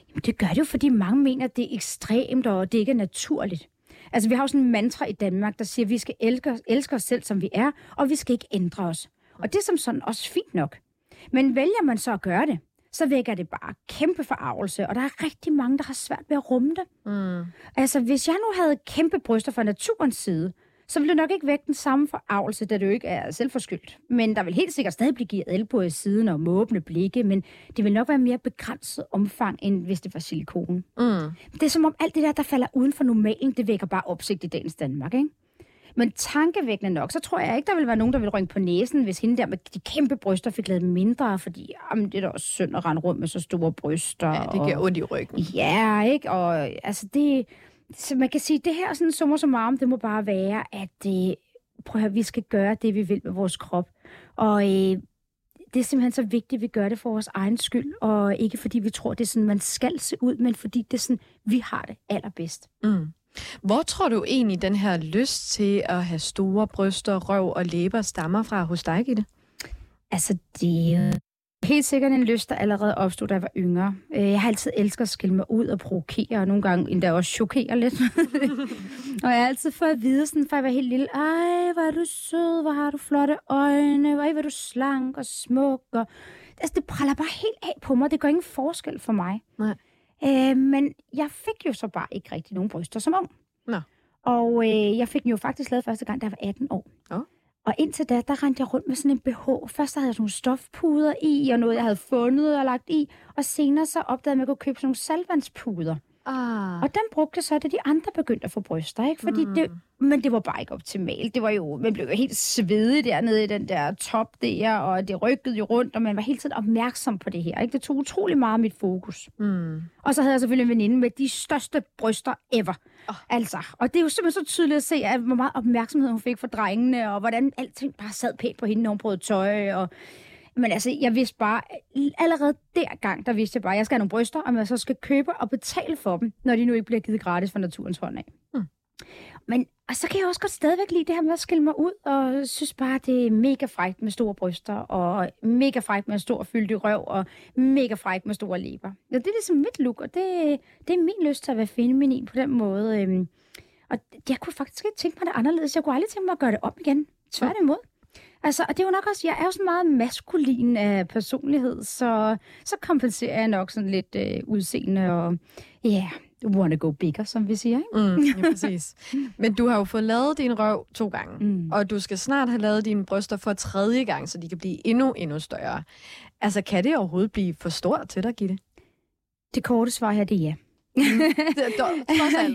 Jamen, det gør det jo, fordi mange mener, at det er ekstremt, og det ikke er naturligt. Altså, vi har jo sådan en mantra i Danmark, der siger, at vi skal elske, elske os selv, som vi er, og vi skal ikke ændre os. Og det er som sådan også fint nok. Men vælger man så at gøre det, så vækker det bare kæmpe forarvelse, og der er rigtig mange, der har svært ved at rumme det. Mm. Altså, hvis jeg nu havde kæmpe bryster fra naturens side, så vil det nok ikke vække den samme forarvelse, da det jo ikke er selvforskyldt. Men der vil helt sikkert stadig blive givet el på i siden og måbne blikke, men det vil nok være mere begrænset omfang, end hvis det var silikon. Mm. Det er som om alt det der, der falder uden for normalen, det vækker bare opsigt i dagens Danmark, ikke? Men tankevækkende nok, så tror jeg ikke, der vil være nogen, der vil rynke på næsen, hvis hende der med de kæmpe bryster fik lavet mindre, fordi jamen, det er da også synd at rende rundt med så store bryster. Ja, det giver og... ondt i ryggen. Ja, ikke? Og altså det... Så man kan sige, det her sådan summer som arm, det må bare være, at det, prøv at høre, vi skal gøre det, vi vil med vores krop. Og øh, det er simpelthen så vigtigt, at vi gør det for vores egen skyld, og ikke fordi vi tror, det er sådan, man skal se ud, men fordi det er sådan, vi har det allerbedst. Mm. Hvor tror du egentlig, den her lyst til at have store bryster, røv og læber stammer fra hos dig, Gitte? Altså, det helt sikkert en lyst, der allerede opstod, da jeg var yngre. Øh, Jeg har altid elsket at skille mig ud og provokere, og nogle gange endda også chokere lidt. <laughs> og jeg har altid fået at vide, sådan, fra jeg var helt lille, ej, hvor er du sød, hvor har du flotte øjne, hvor er du slank og smuk. Og... Altså, det praller bare helt af på mig. Det gør ingen forskel for mig. Nej. Øh, men jeg fik jo så bare ikke rigtig nogen bryster som ung. Nå. Og øh, jeg fik den jo faktisk lavet første gang, da jeg var 18 år. Åh. Og indtil da, der rendte jeg rundt med sådan en BH. Først havde jeg sådan nogle stofpuder i, og noget, jeg havde fundet og lagt i. Og senere så opdagede jeg, at jeg kunne købe sådan nogle salvandspuder. Ah. Og den brugte så, da de andre begyndte at få bryster, ikke? Fordi mm. det, men det var bare ikke optimalt. Det var jo, man blev jo helt svedig dernede i den der top der, og det rykkede jo rundt, og man var hele tiden opmærksom på det her, ikke? Det tog utrolig meget af mit fokus. Mm. Og så havde jeg selvfølgelig en veninde med de største bryster ever. Altså, og det er jo simpelthen så tydeligt at se, at hvor meget opmærksomhed hun fik for drengene, og hvordan alting bare sad pænt på hende, når hun prøvede tøj. Og... Men altså, jeg vidste bare, allerede dergang, der vidste jeg bare, at jeg skal have nogle bryster, og man så skal købe og betale for dem, når de nu ikke bliver givet gratis fra naturens hånd af. Mm. Men og så kan jeg også godt stadigvæk lide det her med at skille mig ud, og synes bare, det er mega frækt med store bryster, og mega frækt med en stor fyldig røv, og mega frækt med store læber. Ja, det er ligesom mit look, og det, det er min lyst til at være feminin på den måde. Øhm, og jeg kunne faktisk ikke tænke mig det anderledes. Jeg kunne aldrig tænke mig at gøre det om igen. Tværtimod. Altså, og det er jo nok også, jeg er jo sådan meget maskulin af personlighed, så, så kompenserer jeg nok sådan lidt øh, udseende og, ja, yeah, wanna go bigger, som vi siger, ikke? Mm, ja, præcis. Men du har jo fået lavet din røv to gange, Mm. og du skal snart have lavet dine bryster for tredje gang, så de kan blive endnu, endnu større. Altså, kan det overhovedet blive for stort til dig, Gitte? Det korte svar her, det er ja. <laughs> Det er dog-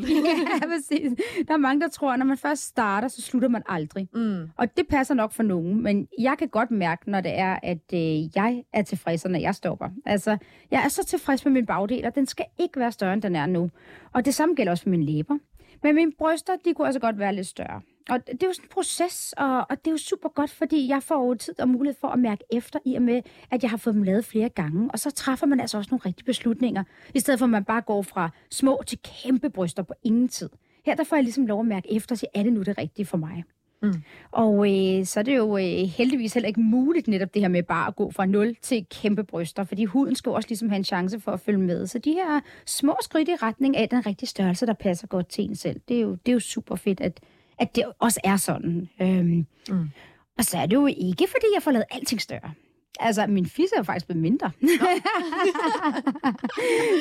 <laughs> ja, præcis. Der er mange, der tror, at når man først starter, så slutter man aldrig. Mm. Og det passer nok for nogen, men jeg kan godt mærke, når det er, at øh, jeg er tilfreds, når jeg stopper. Altså, jeg er så tilfreds med min bagdel, og den skal ikke være større, end den er nu. Og det samme gælder også for mine læber. Men mine bryster, de kunne altså godt være lidt større. Og det er jo sådan en proces, og, og det er jo super godt, fordi jeg får jo tid og mulighed for at mærke efter, i og med, at jeg har fået dem lavet flere gange. Og så træffer man altså også nogle rigtige beslutninger, i stedet for at man bare går fra små til kæmpe bryster på ingen tid. Her der får jeg ligesom lov at mærke efter, og sige, er det nu det rigtige for mig? Mm. Og øh, så er det jo øh, heldigvis heller ikke muligt netop det her med bare at gå fra 0 til kæmpe bryster, fordi huden skal også ligesom have en chance for at følge med. Så de her små skridt i retning af den rigtige størrelse, der passer godt til en selv, det er jo, det er jo super fedt, at, at det også er sådan. Øhm, Mm. Og så er det jo ikke, fordi jeg får lavet alting større. Altså, min fisse er jo faktisk blevet mindre. <laughs>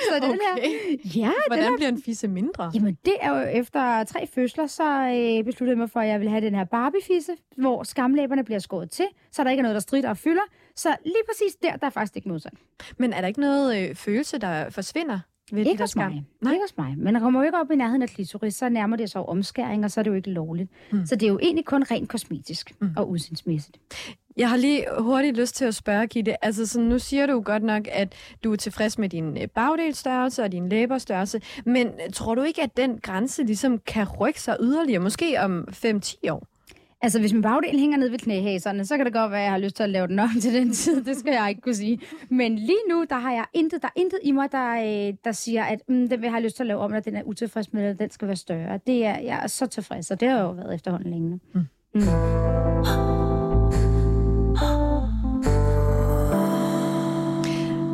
så den her, Okay. ja, den Hvordan bliver en fisse mindre? Jamen, det er jo efter tre fødsler, så øh, besluttede jeg mig for, at jeg vil have den her Barbie-fisse, hvor skamlæberne bliver skåret til, så der ikke er noget, der strider og fylder. Så lige præcis der, der er faktisk ikke modsat. Men er der ikke noget øh, følelse, der forsvinder? De Ikke hos mig. Nej. Ikke hos mig. Men kommer jo ikke op i nærheden af klitoris, så nærmer det sig omskæring, og så er det jo ikke lovligt. Mm. Så det er jo egentlig kun rent kosmetisk Mm. og udsindsmæssigt. Jeg har lige hurtigt lyst til at spørge, Gitte. Altså, så nu siger du godt nok, at du er tilfreds med din øh, bagdelstørrelse og din læberstørrelse, men tror du ikke, at den grænse ligesom kan rykke sig yderligere, måske om 5-10 år? Altså, hvis min bagdel hænger ned ved knæhæserne, så kan det godt være, at jeg har lyst til at lave den om til den tid. Det skal jeg ikke kunne sige. Men lige nu, der har jeg intet, der er intet i mig, der, øh, der siger, at mm, den vil jeg have lyst til at lave om, når den er utilfreds med, at den skal være større. Det er, jeg er så tilfreds, og det har jo været efterhånden længe nu. Mm. Mm.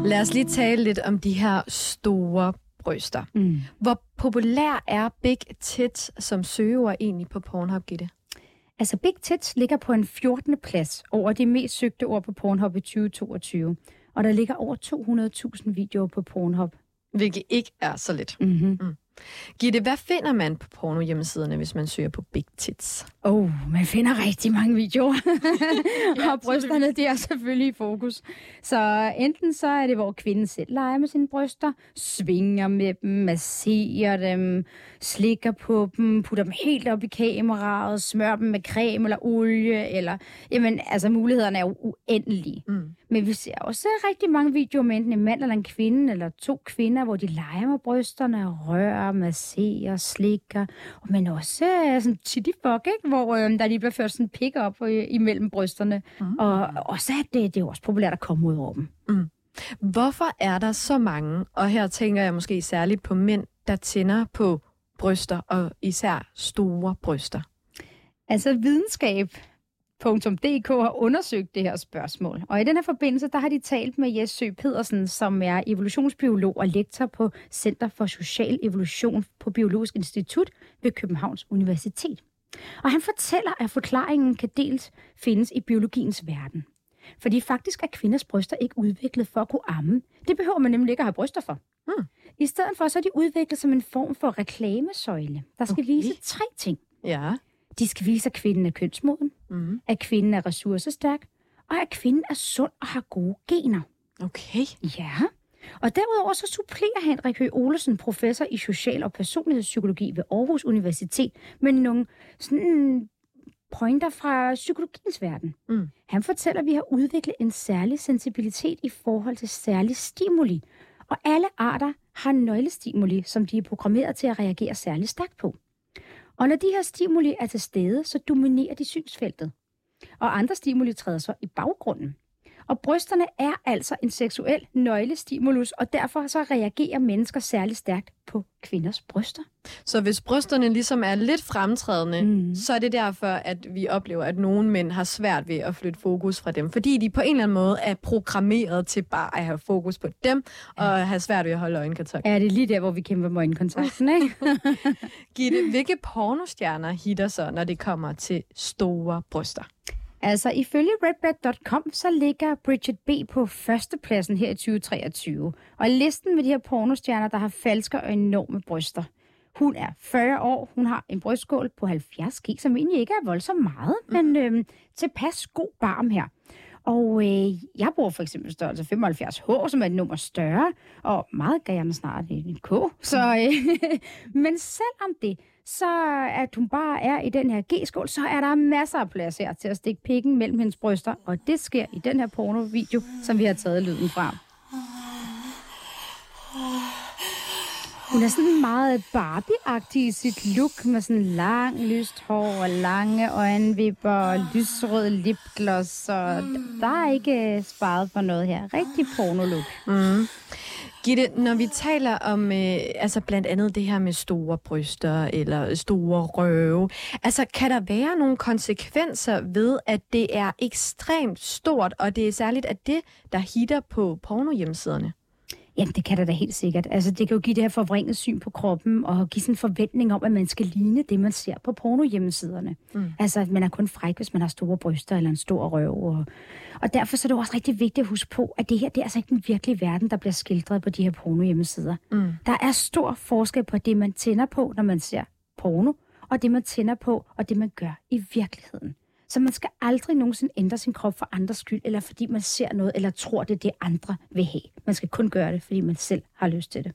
Lad os lige tale lidt om de her store bryster. Mm. Hvor populær er Big Tits som søgeord egentlig på Pornhub, Gitte? Altså, Big Tits ligger på en 14. plads over de mest søgte ord på Pornhub i 2022. Og der ligger over 200.000 videoer på Pornhub. Hvilket ikke er så lidt. Mm-hmm. Mm. Gitte, hvad finder man på porno hjemmesiderne, hvis man søger på big tits? Oh, man finder rigtig mange videoer. <laughs> ja, og brysterne, de er selvfølgelig i fokus. Så enten så er det, hvor kvinden selv leger med sine bryster, svinger med dem, masserer dem, slikker på dem, putter dem helt op i kameraet, smører dem med creme eller olie, eller, jamen, altså mulighederne er jo uendelige. Mm. Men vi ser også rigtig mange videoer med enten en mand eller en kvinde, eller to kvinder, hvor de leger med brysterne, rører, masserer, slikker, men også uh, sådan titty fuck, ikke? hvor øh, der lige bliver ført sådan pick op øh, imellem brysterne. Mm. Og også at det, det er også populært at komme ud over dem. Mm. Hvorfor er der så mange, og her tænker jeg måske særligt på mænd, der tænder på bryster, og især store bryster? Altså videnskab .dk har undersøgt det her spørgsmål. Og i den her forbindelse, der har de talt med Jes Sø Pedersen, som er evolutionsbiolog og lektor på Center for Social Evolution på Biologisk Institut ved Københavns Universitet. Og han fortæller, at forklaringen kan dels findes i biologiens verden. Fordi faktisk er kvinders bryster ikke udviklet for at kunne amme. Det behøver man nemlig ikke at have bryster for. Hmm. I stedet for så er de udviklet som en form for reklamesøjle, der skal okay. vise tre ting. Ja. De skal vise, at kvinden er kønsmoden, mm. at kvinden er ressourcestærk, og at kvinden er sund og har gode gener. Okay. Ja. Og derudover så supplerer Henrik Høgh Olesen, professor i social- og personlighedspsykologi ved Aarhus Universitet, med nogle sådan pointer fra psykologiens verden. Mm. Han fortæller, at vi har udviklet en særlig sensibilitet i forhold til særlig stimuli. Og alle arter har nøglestimuli, som de er programmeret til at reagere særlig stærkt på. Og når de her stimuli er til stede, så dominerer de synsfeltet. Og andre stimuli træder så i baggrunden. Og brysterne er altså en seksuel nøglestimulus, og derfor så reagerer mennesker særlig stærkt på kvinders bryster. Så hvis brysterne ligesom er lidt fremtrædende, mm. så er det derfor, at vi oplever, at nogle mænd har svært ved at flytte fokus fra dem, fordi de på en eller anden måde er programmeret til bare at have fokus på dem, og ja. have svært ved at holde øjenkontakt. Ja, det er lige der, hvor vi kæmper med øjenkontakten, <laughs> ikke? Gitte, hvilke pornostjerner hitter så, når det kommer til store bryster? Altså, ifølge redbread.com, så ligger Bridget B. på førstepladsen her i 2023. Og listen med de her pornostjerner, der har falske og enorme bryster. Hun er 40 år, hun har en brystskål på 70 g, som egentlig ikke er voldsomt meget, mm. men øh, tilpas god barm her. Og øh, jeg bruger for eksempel størrelse 75H, som er et nummer større, og meget gerne snart en K. Så, øh, <laughs> men selvom det, så at hun bare er i den her G-skål, så er der masser af plads her til at stikke pikken mellem hendes bryster, og det sker i den her porno-video, som vi har taget lyden fra. Hun er sådan meget Barbie-agtig i sit look, med sådan lang, lyst hår og lange øjenvipper og lysrød lipgloss, og der er ikke øh, sparet for noget her. Rigtig porno-look. Mm. Gitte, når vi taler om øh, altså blandt andet det her med store bryster eller store røve, altså kan der være nogle konsekvenser ved, at det er ekstremt stort, og det er særligt at det, der hitter på pornohjemmesiderne? Jamen, det kan der da helt sikkert. Altså, det kan jo give det her forvrænget syn på kroppen, og give sådan en forventning om, at man skal ligne det, man ser på pornohjemmesiderne. Mm. Altså, at man er kun fræk, hvis man har store bryster eller en stor røv. Og, og derfor så er det også rigtig vigtigt at huske på, at det her, det er altså ikke den virkelige verden, der bliver skildret på de her pornohjemmesider. Mm. Der er stor forskel på det, man tænder på, når man ser porno, og det, man tænder på, og det, man gør i virkeligheden. Så man skal aldrig nogensinde ændre sin krop for andres skyld, eller fordi man ser noget, eller tror, det det, andre vil have. Man skal kun gøre det, fordi man selv har lyst til det.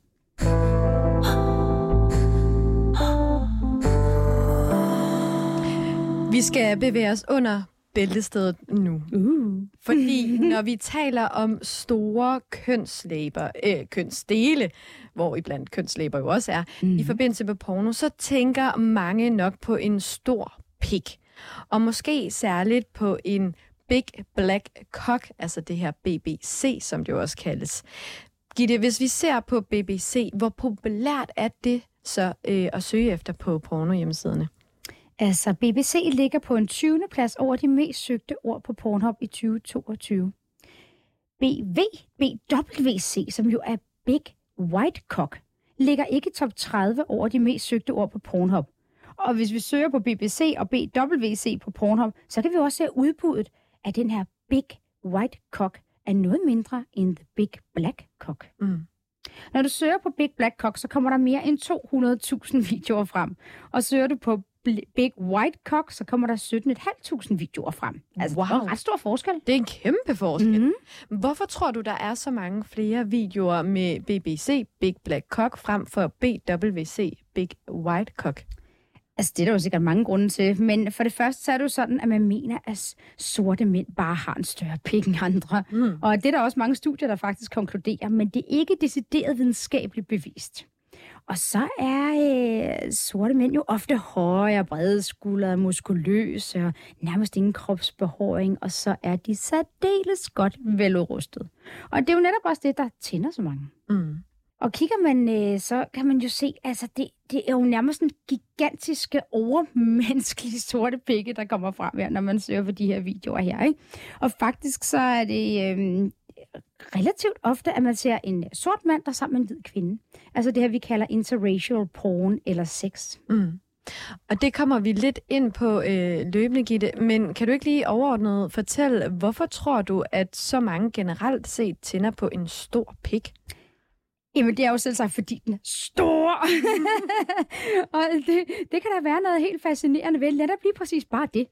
Vi skal bevæge os under bæltestedet nu. Uh. Fordi <laughs> når vi taler om store kønslæber, øh, kønsdele, hvor iblandt kønslæber jo også er, mm. i forbindelse med porno, så tænker mange nok på en stor pik. Og måske særligt på en Big Black Cock, altså det her BBC, som det jo også kaldes. Gitte, hvis vi ser på BBC, hvor populært er det så øh, at søge efter på pornohjemmesiderne? Altså, BBC ligger på en 20. plads over de mest søgte ord på Pornhub i 2022. BV, BWC, som jo er Big White Cock, ligger ikke i top 30 over de mest søgte ord på Pornhub. Og hvis vi søger på BBC og BWC på Pornhub, så kan vi også se udbuddet af den her Big White Cock er noget mindre end The Big Black Cock. Mm. Når du søger på Big Black Cock, så kommer der mere end 200.000 <laughs> videoer frem. Og søger du på Big White Cock, så kommer der 17.500 videoer frem. Altså, wow. der er en ret stor forskel. Det er en kæmpe forskel. Mm-hmm. Hvorfor tror du, der er så mange flere videoer med BBC Big Black Cock frem for BWC Big White Cock? Altså, det er der jo sikkert mange grunde til. Men for det første, så er det jo sådan, at man mener, at sorte mænd bare har en større pik end andre. Mm. Og det er der også mange studier, der faktisk konkluderer. Men det er ikke decideret videnskabeligt bevist. Og så er øh, sorte mænd jo ofte høje brede skuldre, muskuløse og nærmest ingen kropsbehåring, og så er de særdeles godt veludrustet. Og det er jo netop også det, der tænder så mange. Mm. Og kigger man, øh, så kan man jo se, altså det, det er jo nærmest en gigantiske, overmenneskelige sorte pikke, der kommer frem her, når man søger på de her videoer her. Ikke? Og faktisk så er det øh, relativt ofte, at man ser en sort mand, der er sammen med en hvid kvinde. Altså det her, vi kalder interracial porn eller sex. Mm. Og det kommer vi lidt ind på øh, løbende, Gitte. Men kan du ikke lige overordnet fortælle, hvorfor tror du, at så mange generelt set tænder på en stor pik? Jamen, det er jo selv sagt, fordi den er stor. <laughs> og det, det kan da være noget helt fascinerende ved. Lad da blive præcis bare det.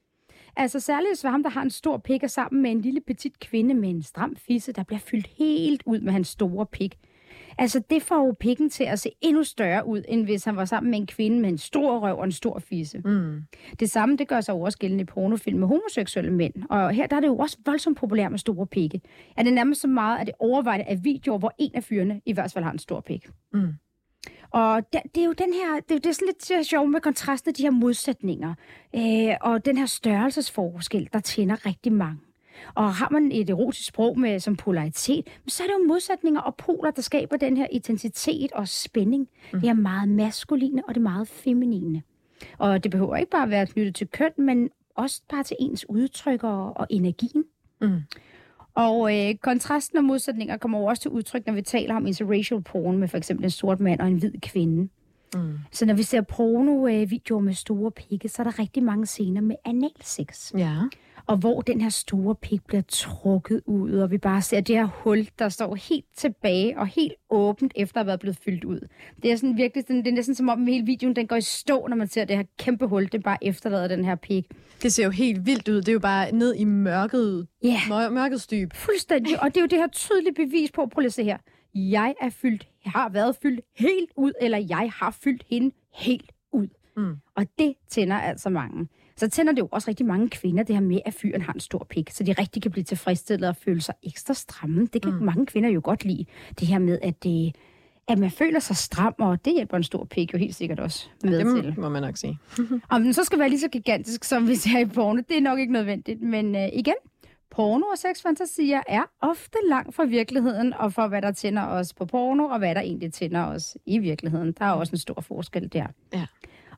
Altså særligt for ham, der har en stor pik, og sammen med en lille petit kvinde med en stram fisse, der bliver fyldt helt ud med hans store pik. Altså, det får jo pikken til at se endnu større ud, end hvis han var sammen med en kvinde med en stor røv og en stor fisse. Mm. Det samme, det gør sig gældende i pornofilm med homoseksuelle mænd. Og her der er det jo også voldsomt populært med store pikke. Er det nærmest så meget, at det overvejer af videoer, hvor en af fyrene i hvert fald har en stor pik. Mm. Og det, det er jo den her, det, det er sådan lidt sjovt med kontrasten af de her modsætninger, øh, og den her størrelsesforskel, der tænder rigtig mange. Og har man et erotisk sprog med som polaritet, så er det jo modsætninger og poler, der skaber den her intensitet og spænding. Mm. Det er meget maskuline, og det er meget feminine. Og det behøver ikke bare at være knyttet til køn, men også bare til ens udtryk og, og energien. Mm. Og øh, kontrasten og modsætninger kommer også til udtryk, når vi taler om interracial porn med for eksempel en sort mand og en hvid kvinde. Mm. Så når vi ser porno-videoer med store pigge, så er der rigtig mange scener med analsex. Ja og hvor den her store pik bliver trukket ud, og vi bare ser det her hul, der står helt tilbage og helt åbent, efter at have været blevet fyldt ud. Det er sådan virkelig, det er næsten som om hele videoen den går i stå, når man ser det her kæmpe hul, det bare efterlader den her pik. Det ser jo helt vildt ud. Det er jo bare ned i mørket, yeah. mørket dyb. Fuldstændig, og det er jo det her tydelige bevis på, prøv at se her. Jeg er fyldt, jeg har været fyldt helt ud, eller jeg har fyldt hende helt ud. Mm. Og det tænder altså mange så tænder det jo også rigtig mange kvinder, det her med, at fyren har en stor pik, så de rigtig kan blive tilfredsstillet og føle sig ekstra stramme. Det kan mm. mange kvinder jo godt lide. Det her med, at det, at man føler sig stram, og det hjælper en stor pik jo helt sikkert også med ja, det til. må man nok sige. <laughs> Om den så skal være lige så gigantisk, som vi ser i porno, det er nok ikke nødvendigt. Men uh, igen, porno og sexfantasier er ofte langt fra virkeligheden, og for hvad der tænder os på porno, og hvad der egentlig tænder os i virkeligheden. Der er også en stor forskel der. Ja.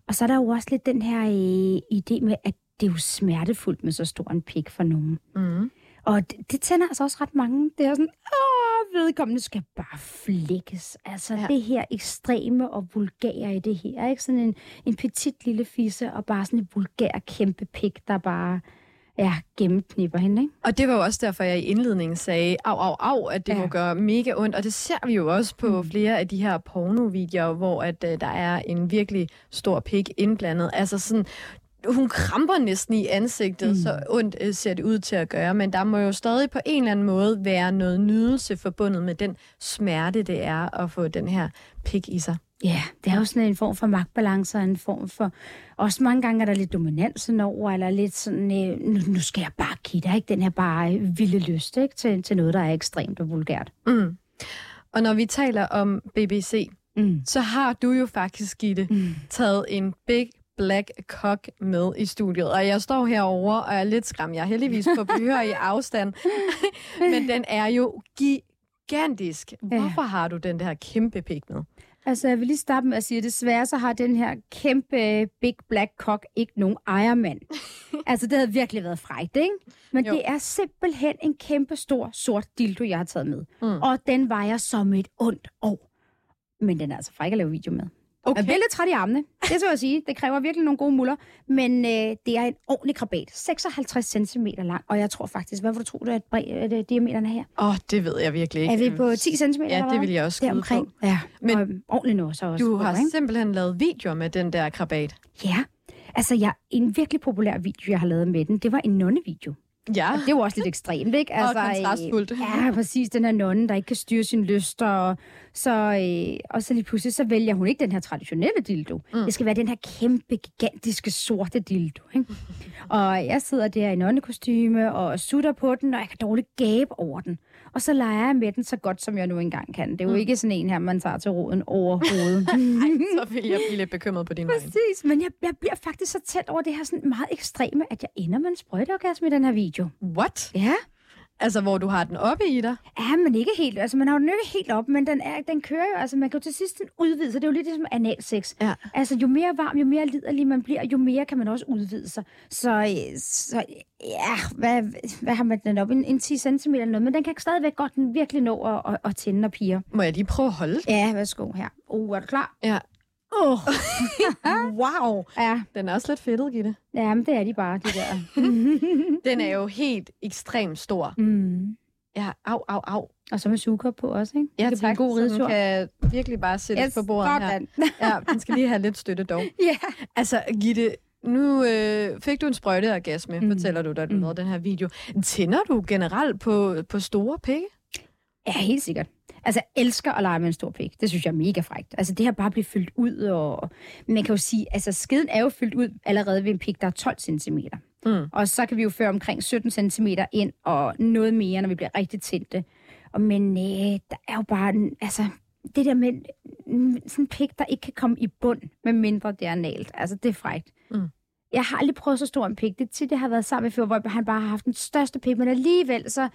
Og så er der jo også lidt den her øh, idé med, at det er jo smertefuldt med så stor en pik for nogen. Mm. Og det, det tænder altså også ret mange. Det er sådan, åh, vedkommende skal bare flækkes. Altså ja. det her ekstreme og vulgære i det her. Ikke sådan en, en petit lille fisse, og bare sådan en vulgær kæmpe pik, der bare ja, gennemknipper hende. Ikke? Og det var jo også derfor, jeg i indledningen sagde, au, au, au, at det ja. må gøre mega ondt. Og det ser vi jo også på mm. flere af de her pornovideoer, hvor at, uh, der er en virkelig stor pik indblandet. Altså sådan, hun kramper næsten i ansigtet, mm. så ondt uh, ser det ud til at gøre. Men der må jo stadig på en eller anden måde være noget nydelse forbundet med den smerte, det er at få den her pik i sig. Ja, det er jo sådan en form for magtbalance, en form for... Også mange gange er der lidt dominansen over, eller lidt sådan, øh, nu, nu skal jeg bare give dig, ikke? Den her bare vilde lyst, ikke? Til, til noget, der er ekstremt og vulgært. Mm. Og når vi taler om BBC, mm. så har du jo faktisk, Gitte, mm. taget en big black cock med i studiet. Og jeg står herover og er lidt skræmt. Jeg er heldigvis på behør i afstand. <laughs> Men den er jo gigantisk. Hvorfor ja. har du den der kæmpe pik med? Altså, jeg vil lige starte med at sige, at desværre så har den her kæmpe Big Black Cock ikke nogen ejermand. <laughs> altså, det havde virkelig været frækt, ikke? Men jo. det er simpelthen en kæmpe stor sort dildo, jeg har taget med. Mm. Og den vejer som et ondt år. Men den er altså fræk at lave video med. Okay. Jeg bliver lidt træt i armene, det skal jeg sige. Det kræver virkelig nogle gode muller, men øh, det er en ordentlig krabat. 56 cm lang, og jeg tror faktisk, hvad vil du tro, det er, bred, er det diameteren her? Åh, oh, det ved jeg virkelig ikke. Er vi på 10 cm? Ja, det vil jeg også skyde omkring. Ja, men og, ordentligt nu så også. Du har ikke? simpelthen lavet videoer med den der krabat. Ja, altså jeg, en virkelig populær video, jeg har lavet med den, det var en nonnevideo. Ja. Og det er jo også lidt ekstremt, ikke? Altså, og kontrastfuldt. Ja, præcis. Den her nonne, der ikke kan styre sin lyster. Og så, øh, og så lige pludselig, så vælger hun ikke den her traditionelle dildo. Mm. Det skal være den her kæmpe, gigantiske, sorte dildo. Ikke? <laughs> og jeg sidder der i nonnekostyme og sutter på den, og jeg kan dårligt gabe over den. Og så leger jeg med den så godt, som jeg nu engang kan. Det er jo mm. ikke sådan en her, man tager til roden overhovedet. <laughs> Ej, så vil jeg blive lidt bekymret på din. Præcis, men jeg, jeg bliver faktisk så tæt over det her sådan meget ekstreme, at jeg ender med en sprøjteorgasme i den her video. What? Ja. Altså, hvor du har den oppe i dig? Ja, men ikke helt. Altså, man har den ikke helt op, men den, er, den kører jo. Altså, man kan jo til sidst den udvide sig. Det er jo lidt ligesom analsex. Ja. Altså, jo mere varm, jo mere liderlig man bliver, jo mere kan man også udvide sig. Så, så ja, hvad, hvad har man den op? En, en 10 cm eller noget, men den kan stadigvæk godt den virkelig nå at, at, at tænde og piger. Må jeg lige prøve at holde Ja, værsgo her. Uh, er du klar? Ja. Oh. <laughs> wow. Ja. Den er også lidt fedtet, Gitte. Ja, men det er de bare, de der. <laughs> den er jo helt ekstremt stor. Mm. Ja, au, au, au. Og så med sukker på også, ikke? Ja, det tak. En god så du kan virkelig bare sætte yes, på bordet her. <laughs> ja, den skal lige have lidt støtte dog. Ja. Yeah. Altså, Gitte, nu øh, fik du en sprøjteorgasme, mm. fortæller du, da du mm. den her video. Tænder du generelt på, på store penge? Ja, helt sikkert. Altså, jeg elsker at lege med en stor pik. Det synes jeg er mega frægt. Altså, det her bare blive fyldt ud, og man kan jo sige, altså, skeden er jo fyldt ud allerede ved en pik, der er 12 cm. Mm. Og så kan vi jo føre omkring 17 cm ind, og noget mere, når vi bliver rigtig tændte. Og, men øh, der er jo bare, altså, det der med sådan en pik, der ikke kan komme i bund, med mindre det er nalt. Altså, det er frægt. Mm. Jeg har aldrig prøvet så stor en pik. Det tit, jeg har været sammen med før, hvor han bare har haft den største pik, men alligevel så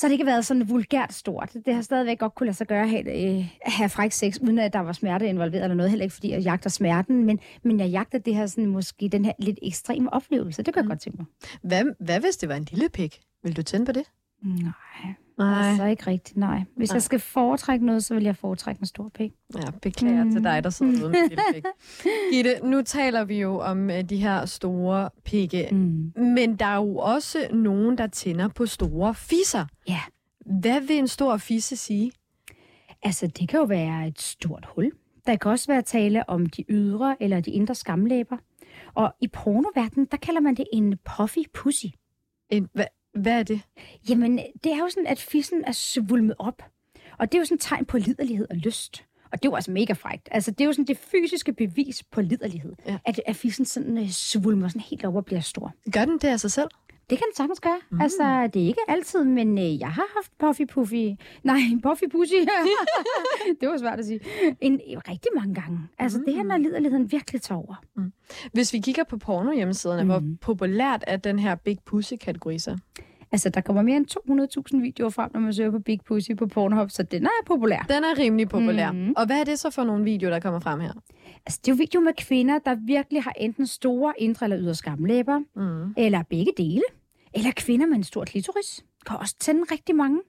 så har det ikke været sådan vulgært stort. Det har stadigvæk godt kunne lade sig gøre at have, øh, have fræk sex, uden at der var smerte involveret eller noget. Heller ikke, fordi jeg jagter smerten, men, men jeg jagter det her sådan, måske den her lidt ekstreme oplevelse. Det kan jeg mm. godt tænke mig. Hvad, hvad hvis det var en lille pik? Vil du tænde på det? Nej. Nej. Altså ikke rigtigt, nej. Hvis nej. jeg skal foretrække noget, så vil jeg foretrække en stor pik. Ja, beklager mm. til dig, der sidder ude med en lille pik. <laughs> Gitte, nu taler vi jo om uh, de her store pikke, mm. men der er jo også nogen, der tænder på store fisser. Ja. Hvad vil en stor fisse sige? Altså, det kan jo være et stort hul. Der kan også være tale om de ydre eller de indre skamlæber. Og i pornoverdenen, der kalder man det en puffy pussy. En, hvad, hvad er det? Jamen, det er jo sådan, at fissen er svulmet op. Og det er jo sådan et tegn på liderlighed og lyst. Og det er jo altså mega frægt. Altså, det er jo sådan det fysiske bevis på liderlighed. Ja. At, at fissen sådan uh, svulmer sådan helt op og bliver stor. Gør den det af sig selv? Det kan den sagtens gøre. Mm. Altså, det er ikke altid, men øh, jeg har haft Puffy Puffy. Nej, <laughs> Puffy Pussy. <laughs> det var svært at sige. En, rigtig mange gange. Altså, mm. det her, når liderligheden virkelig tager over. Mm. Hvis vi kigger på porno hjemmesiderne, mm. hvor populært er den her Big Pussy-kategori så? Altså, der kommer mere end 200.000 videoer frem, når man søger på Big Pussy på Pornhub, så den er populær. Den er rimelig populær. Mm. Og hvad er det så for nogle videoer, der kommer frem her? Altså, det er jo videoer med kvinder, der virkelig har enten store indre eller ydre skamlæber, mm. eller begge dele. Eller kvinder med en stor klitoris. Kan også tænde rigtig mange.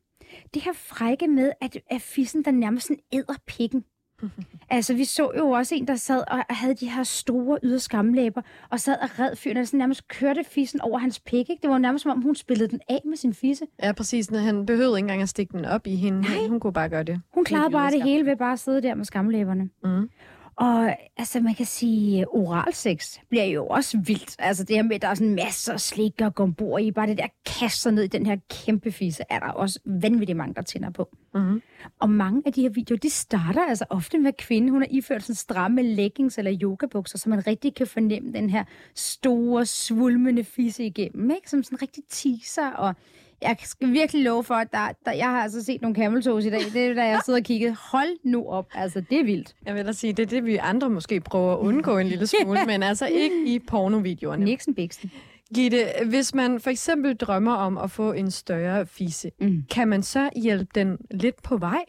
Det her frække med, at, at fissen der nærmest sådan æder pikken. <laughs> altså, vi så jo også en, der sad og havde de her store ydre skamlæber, og sad og red fyren, og sådan nærmest kørte fissen over hans pik. Ikke? Det var nærmest som om, hun spillede den af med sin fisse. Ja, præcis. Han behøvede ikke engang at stikke den op i hende. Nej. Hun kunne bare gøre det. Hun klarede bare det hele ved bare at sidde der med skamlæberne. Mm. Og altså, man kan sige, oralsex bliver jo også vildt. Altså det her med, at der er sådan masser af slik og gombord i. Bare det der kaster ned i den her kæmpe fisse, er der også vanvittigt mange, der tænder på. Mm-hmm. Og mange af de her videoer, de starter altså ofte med kvinde. Hun har iført sådan stramme leggings eller yogabukser, så man rigtig kan fornemme den her store, svulmende fisse igennem. Ikke? Som sådan rigtig teaser og jeg skal virkelig love for, at der, der, jeg har altså set nogle camel toes i dag. Det er da jeg sidder og kigget. Hold nu op. Altså, det er vildt. Jeg vil da sige, det er det, vi andre måske prøver at undgå en lille smule, <laughs> men altså ikke i pornovideoerne. Nixon Bixen. Gitte, hvis man for eksempel drømmer om at få en større fisse, mm. kan man så hjælpe den lidt på vej?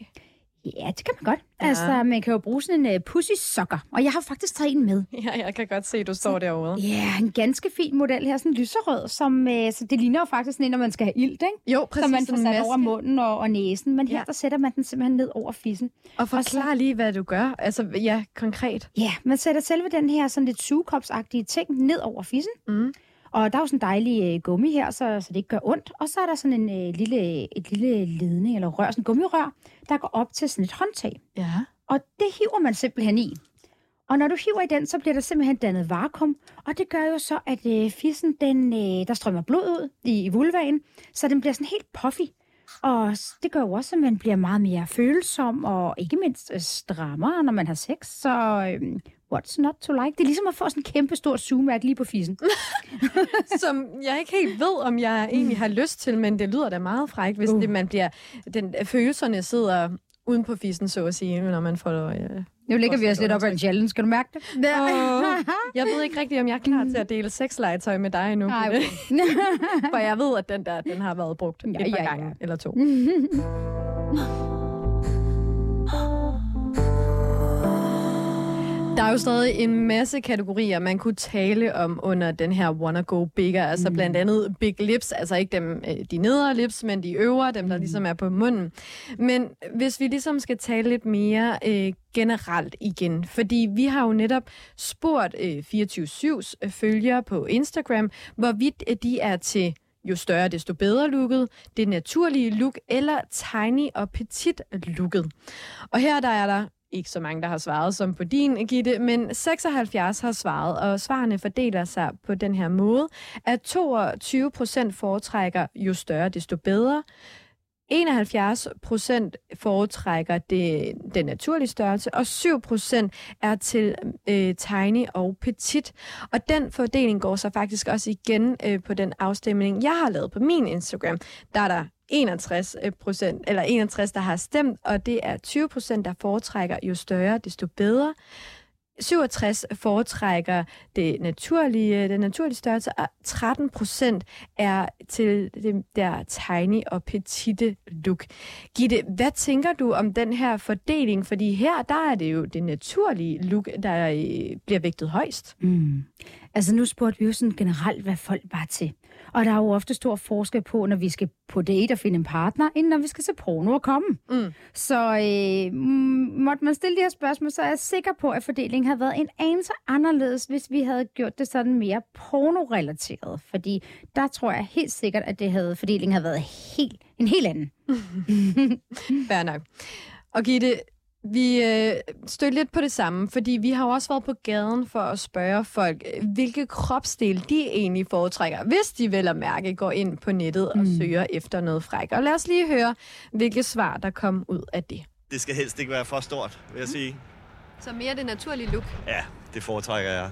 Ja, det kan man godt. Ja. Altså, man kan jo bruge sådan en uh, pussy sokker, og jeg har faktisk taget en med. <laughs> Ja, jeg kan godt se, at du står derovre. Ja, en ganske fin model her, sådan lyserød, som, uh, så det ligner jo faktisk sådan en, når man skal have ilt, ikke? Jo, præcis. Så man får en sat over munden og, og næsen, men her Ja. der sætter man den simpelthen ned over fissen. Og forklar lige, hvad du gør. Altså, ja, konkret. Ja, man sætter selve den her sådan lidt sugekopsagtige ting ned over fissen. Mm. Og der er jo sådan en dejlig øh, gummi her, så, så det ikke gør ondt. Og så er der sådan en øh, lille, et lille ledning eller rør, sådan en gummirør, der går op til sådan et håndtag. Ja. Og det hiver man simpelthen i. Og når du hiver i den, så bliver der simpelthen dannet vakuum. Og det gør jo så, at øh, fissen, den, øh, der strømmer blod ud i, i vulvaen, så den bliver sådan helt puffy. Og det gør jo også, at man bliver meget mere følsom og ikke mindst øh, strammere, når man har sex. Så øh, what's not to like? Det er ligesom at få sådan en kæmpe stort sugemærke lige på fissen. <laughs> Som jeg ikke helt ved, om jeg egentlig har lyst til, men det lyder da meget frækt, hvis Uh. det, man bliver... Den, følelserne sidder uden på fissen, så at sige, når man får... Øh, Nu ligger vi os lidt op ad en challenge. Skal du mærke det? Åh, <laughs> jeg ved ikke rigtigt, om jeg er klar til at dele sexlegetøj med dig nu. Nej, okay. <laughs> For jeg ved, at den der, den har været brugt Ja, et par ja, ja. gange eller to. Der er jo stadig en masse kategorier, man kunne tale om under den her Wanna Go Bigger. Altså Mm. blandt andet big lips, altså ikke dem, øh, de nedre lips, men de øvre, dem der ligesom er på munden. Men hvis vi ligesom skal tale lidt mere øh, generelt igen, fordi vi har jo netop spurgt øh, 24-7's følgere på Instagram, hvorvidt øh, de er til jo større, desto bedre looket, det naturlige look, eller tiny og petit looket. Og her der er der ikke så mange, der har svaret som på din, Gitte, men 76 har svaret, og svarene fordeler sig på den her måde, at 22 procent foretrækker jo større, desto bedre. 71 procent foretrækker det, den naturlige størrelse, og 7 procent er til øh, tiny og petit. Og den fordeling går så faktisk også igen øh, på den afstemning, jeg har lavet på min Instagram. Der er der 61 øh, procent, eller 61, der har stemt, og det er 20 procent, der foretrækker jo større, desto bedre. 67 foretrækker det naturlige, øh, den naturlige størrelse, og 13 procent er til det der tiny og petite look. Gitte, hvad tænker du om den her fordeling? Fordi her, der er det jo det naturlige look, der øh, bliver vægtet højst. Mm. Altså nu spurgte vi jo sådan generelt, hvad folk var til. Og der er jo ofte stor forskel på, når vi skal på date og finde en partner, end når vi skal se porno og komme. Mm. Så øh, mm, måtte man stille de her spørgsmål, så er jeg sikker på, at fordelingen havde været en anelse anderledes, hvis vi havde gjort det sådan mere pornorelateret. Fordi der tror jeg helt sikkert, at det havde, fordelingen havde været helt, en helt anden. <laughs> Fair nok. Og Gitte, vi øh, stødte lidt på det samme, fordi vi har jo også været på gaden for at spørge folk, øh, hvilke kropsdel de egentlig foretrækker, hvis de vel at mærke går ind på nettet og Mm. søger efter noget fræk. Og lad os lige høre, hvilke svar, der kom ud af det. Det skal helst ikke være for stort, vil jeg sige. Så mere det naturlige look. Ja, det foretrækker jeg.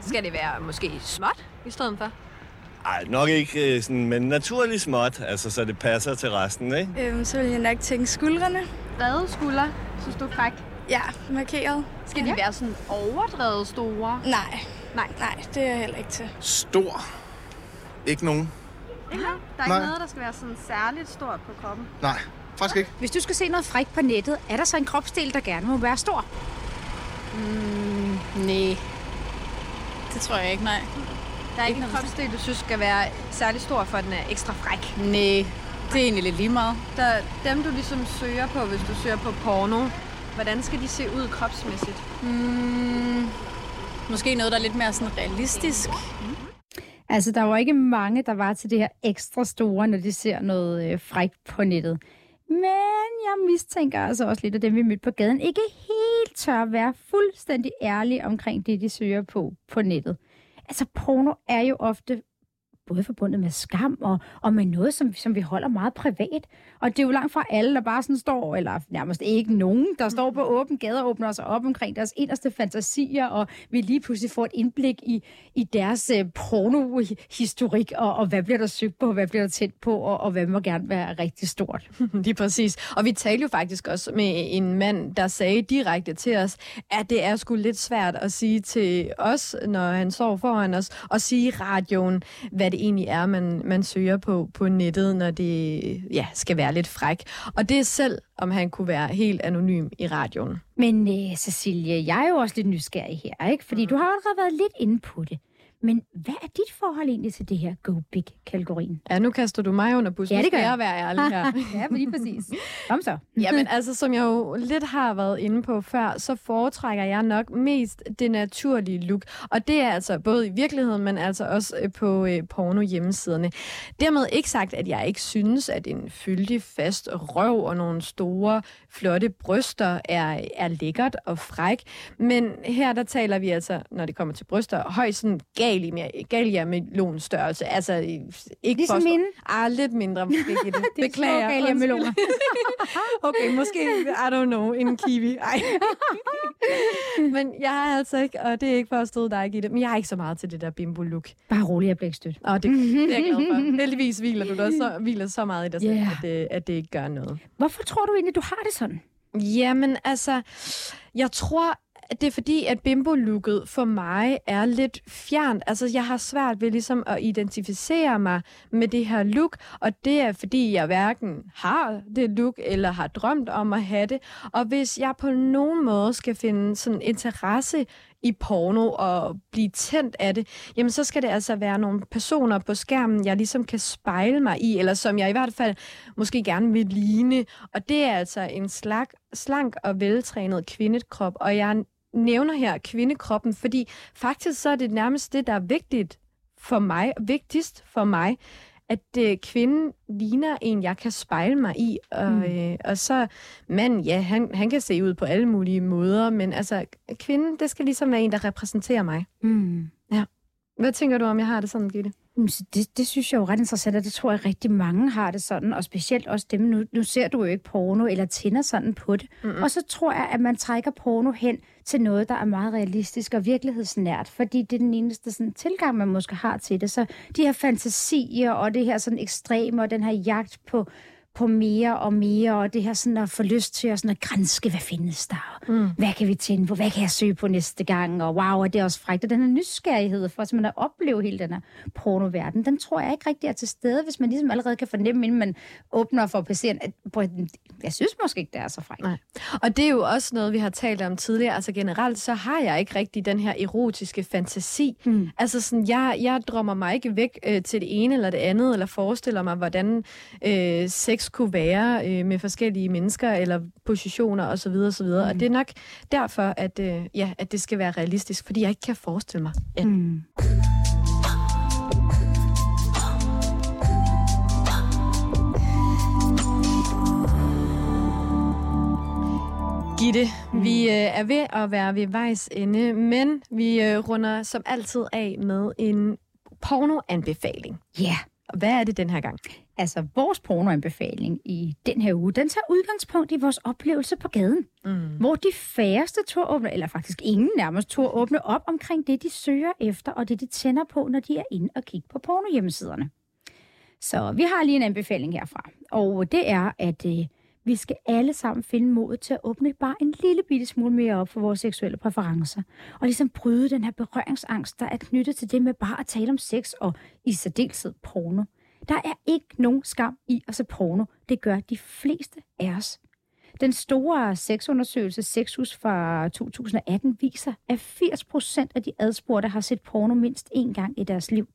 Skal det være måske småt i stedet for? Ej, nok ikke øh, sådan, men naturligt småt, altså så det passer til resten, ikke? Øhm, så vil jeg nok tænke skuldrene. Brede skuldre, synes du er fræk? Ja, markeret. Skal de være sådan overdrevet store? Nej. Nej. Nej, det er jeg heller ikke til. Stor. Ikke nogen. Ikke? Der er Nej. ikke noget, der skal være sådan særligt stort på kroppen. Nej, faktisk ikke. Hvis du skal se noget frækt på nettet, er der så en kropsdel, der gerne må være stor? Nej. Det tror jeg ikke, nej. Der er ikke en kropsdel, du synes skal være særlig stor, for at den er ekstra fræk. Nej. Det er egentlig lidt lige meget. Der, dem, du ligesom søger på, hvis du søger på porno, hvordan skal de se ud kropsmæssigt? Mm, måske noget, der er lidt mere sådan realistisk. Altså, der var ikke mange, der var til det her ekstra store, når de ser noget øh, frækt på nettet. Men jeg mistænker altså også lidt, at dem, vi mødte på gaden, ikke helt tør være fuldstændig ærlige omkring det, de søger på på nettet. Altså, porno er jo ofte både forbundet med skam og, og med noget, som, som vi holder meget privat. Og det er jo langt fra alle, der bare sådan står, eller nærmest ikke nogen, der står på åben gade og åbner sig op omkring deres inderste fantasier, og vi lige pludselig får et indblik i, i deres øh, pornohistorik, og, og hvad bliver der søgt på, hvad bliver der tændt på, og, og hvad må gerne være rigtig stort. <laughs> Lige præcis. Og vi talte jo faktisk også med en mand, der sagde direkte til os, at det er sgu lidt svært at sige til os, når han står foran os, og sige radioen, hvad det egentlig er, man, man søger på på nettet, når det ja, skal være lidt fræk. Og det er selv, om han kunne være helt anonym i radioen. Men øh, Cecilie, jeg er jo også lidt nysgerrig her, ikke? Fordi du har jo allerede været lidt inde på det. Men hvad er dit forhold egentlig til det her Go Big-kategorien? Ja, nu kaster du mig under bussen. Ja, det gør jeg. jeg være ærlig her. <laughs> ja, lige præcis. Kom så. <laughs> Jamen altså, som jeg jo lidt har været inde på før, så foretrækker jeg nok mest det naturlige look. Og det er altså både i virkeligheden, men altså også øh, på øh, porno hjemmesiderne. Dermed ikke sagt, at jeg ikke synes, at en fyldig, fast røv og nogle store, flotte bryster er, er lækkert og fræk. Men her der taler vi altså, når det kommer til bryster, højst sådan galiamelonstørrelse. Altså ikke Ligesom for- mine? Ah, lidt mindre måske. <laughs> Det er Beklager. små galiameloner. <laughs> okay, måske, I don't know, en kiwi. Ej. <laughs> men jeg har altså ikke, og det er ikke for at støde dig, Gitte, men jeg har ikke så meget til det der bimbo-look. Bare rolig, jeg bliver ikke stødt. Og det, det er jeg glad for. Heldigvis hviler du da så, hviler så meget i dig selv, Yeah. at, det, at det ikke gør noget. Hvorfor tror du egentlig, du har det sådan? Jamen, altså, jeg tror, det er fordi, at bimbo-looket for mig er lidt fjernt. Altså, jeg har svært ved ligesom at identificere mig med det her look, og det er fordi, jeg hverken har det look, eller har drømt om at have det. Og hvis jeg på nogen måde skal finde sådan interesse i porno og blive tændt af det, jamen så skal det altså være nogle personer på skærmen, jeg ligesom kan spejle mig i, eller som jeg i hvert fald måske gerne vil ligne. Og det er altså en slag, slank og veltrænet kvindekrop, og jeg nævner her kvindekroppen, fordi faktisk så er det nærmest det, der er vigtigt for mig, vigtigst for mig, at øh, kvinden ligner en, jeg kan spejle mig i. Og, mm. øh, og så mand, ja, han, han kan se ud på alle mulige måder, men altså, kvinden, det skal ligesom være en, der repræsenterer mig. Mm. Hvad tænker du om, jeg har det sådan, Gitte? Det, det synes jeg er jo ret interessant, og det tror jeg rigtig mange har det sådan, og specielt også dem, nu, nu ser du jo ikke porno eller tænder sådan på det. Mm-hmm. Og så tror jeg, at man trækker porno hen til noget, der er meget realistisk og virkelighedsnært, fordi det er den eneste sådan, tilgang, man måske har til det. Så de her fantasier og det her sådan ekstreme og den her jagt på, på mere og mere, og det her sådan at få lyst til at, sådan at grænske, hvad findes der? Mm. Hvad kan vi tænde på? Hvad kan jeg søge på næste gang? Og wow, og det er også frækt. Og den her nysgerrighed for simpelthen at opleve hele den her pornoverden, den tror jeg ikke rigtig er til stede, hvis man ligesom allerede kan fornemme, inden man åbner for PC'en, at prøv, at- jeg synes måske ikke, det er så frækt. Nej. Og det er jo også noget, vi har talt om tidligere. Altså generelt, så har jeg ikke rigtig den her erotiske fantasi. Mm. Altså sådan, jeg, jeg drømmer mig ikke væk øh, til det ene eller det andet, eller forestiller mig, hvordan øh, sex kunne være øh, med forskellige mennesker, eller positioner osv. osv. Mm. Og det er nok derfor, at, øh, ja, at det skal være realistisk, fordi jeg ikke kan forestille mig, at Mm. Gitte, mm. vi øh, er ved at være ved vejs ende, men vi øh, runder som altid af med en pornoanbefaling. Ja, yeah. Hvad er det den her gang? altså vores pornoanbefaling i den her uge, den tager udgangspunkt i vores oplevelse på gaden. Mm. Hvor de færreste tur åbner, eller faktisk ingen nærmest tur åbne op omkring det, de søger efter, og det, de tænder på, når de er inde og kigge på pornohjemmesiderne. Så vi har lige en anbefaling herfra, og det er, at øh, vi skal alle sammen finde mod til at åbne bare en lille bitte smule mere op for vores seksuelle præferencer. Og ligesom bryde den her berøringsangst, der er knyttet til det med bare at tale om sex og i særdeleshed porno. Der er ikke nogen skam i at se porno. Det gør de fleste af os. Den store sexundersøgelse Sexus fra 2018 viser, at 80 procent af de adspurgte har set porno mindst én gang i deres liv.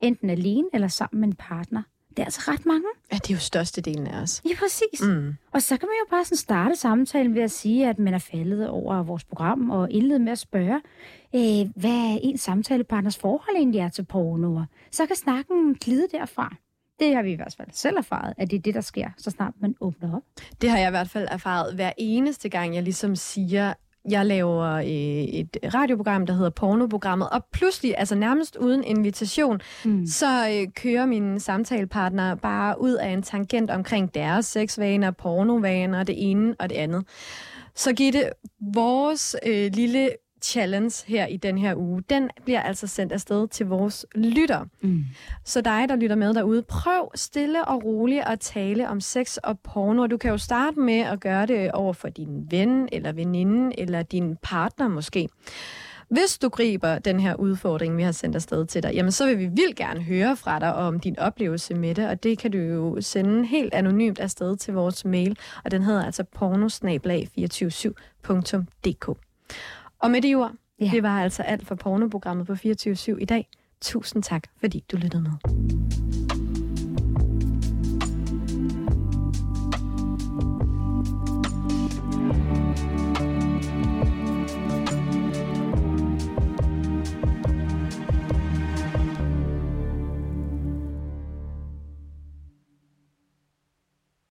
Enten alene eller sammen med en partner. Det er altså ret mange. Ja, det er jo størstedelen af os. Ja, præcis. Mm. Og så kan man jo bare sådan starte samtalen ved at sige, at man er faldet over vores program, og indlede med at spørge, øh, hvad ens samtalepartners forhold egentlig er til porno. Og Så kan snakken glide derfra. Det har vi i hvert fald selv erfaret, at det er det, der sker, så snart man åbner op. Det har jeg i hvert fald erfaret hver eneste gang, jeg ligesom siger, jeg laver øh, et radioprogram, der hedder Pornoprogrammet, og pludselig, altså nærmest uden invitation, mm. så øh, kører mine samtalepartnere bare ud af en tangent omkring deres sexvaner, pornovaner, det ene og det andet. Så Gitte, vores øh, lille challenge her i den her uge, den bliver altså sendt afsted til vores lytter. Mm. Så dig, der lytter med derude, prøv stille og roligt at tale om sex og porno. Du kan jo starte med at gøre det over for din ven, eller veninde, eller din partner måske. Hvis du griber den her udfordring, vi har sendt afsted til dig, jamen så vil vi vildt gerne høre fra dig om din oplevelse med det, og det kan du jo sende helt anonymt afsted til vores mail, og den hedder altså pornosnablag247.dk. Og med de ord, ja. det var altså alt for pornoprogrammet på 24-7 i dag. Tusind tak, fordi du lyttede med.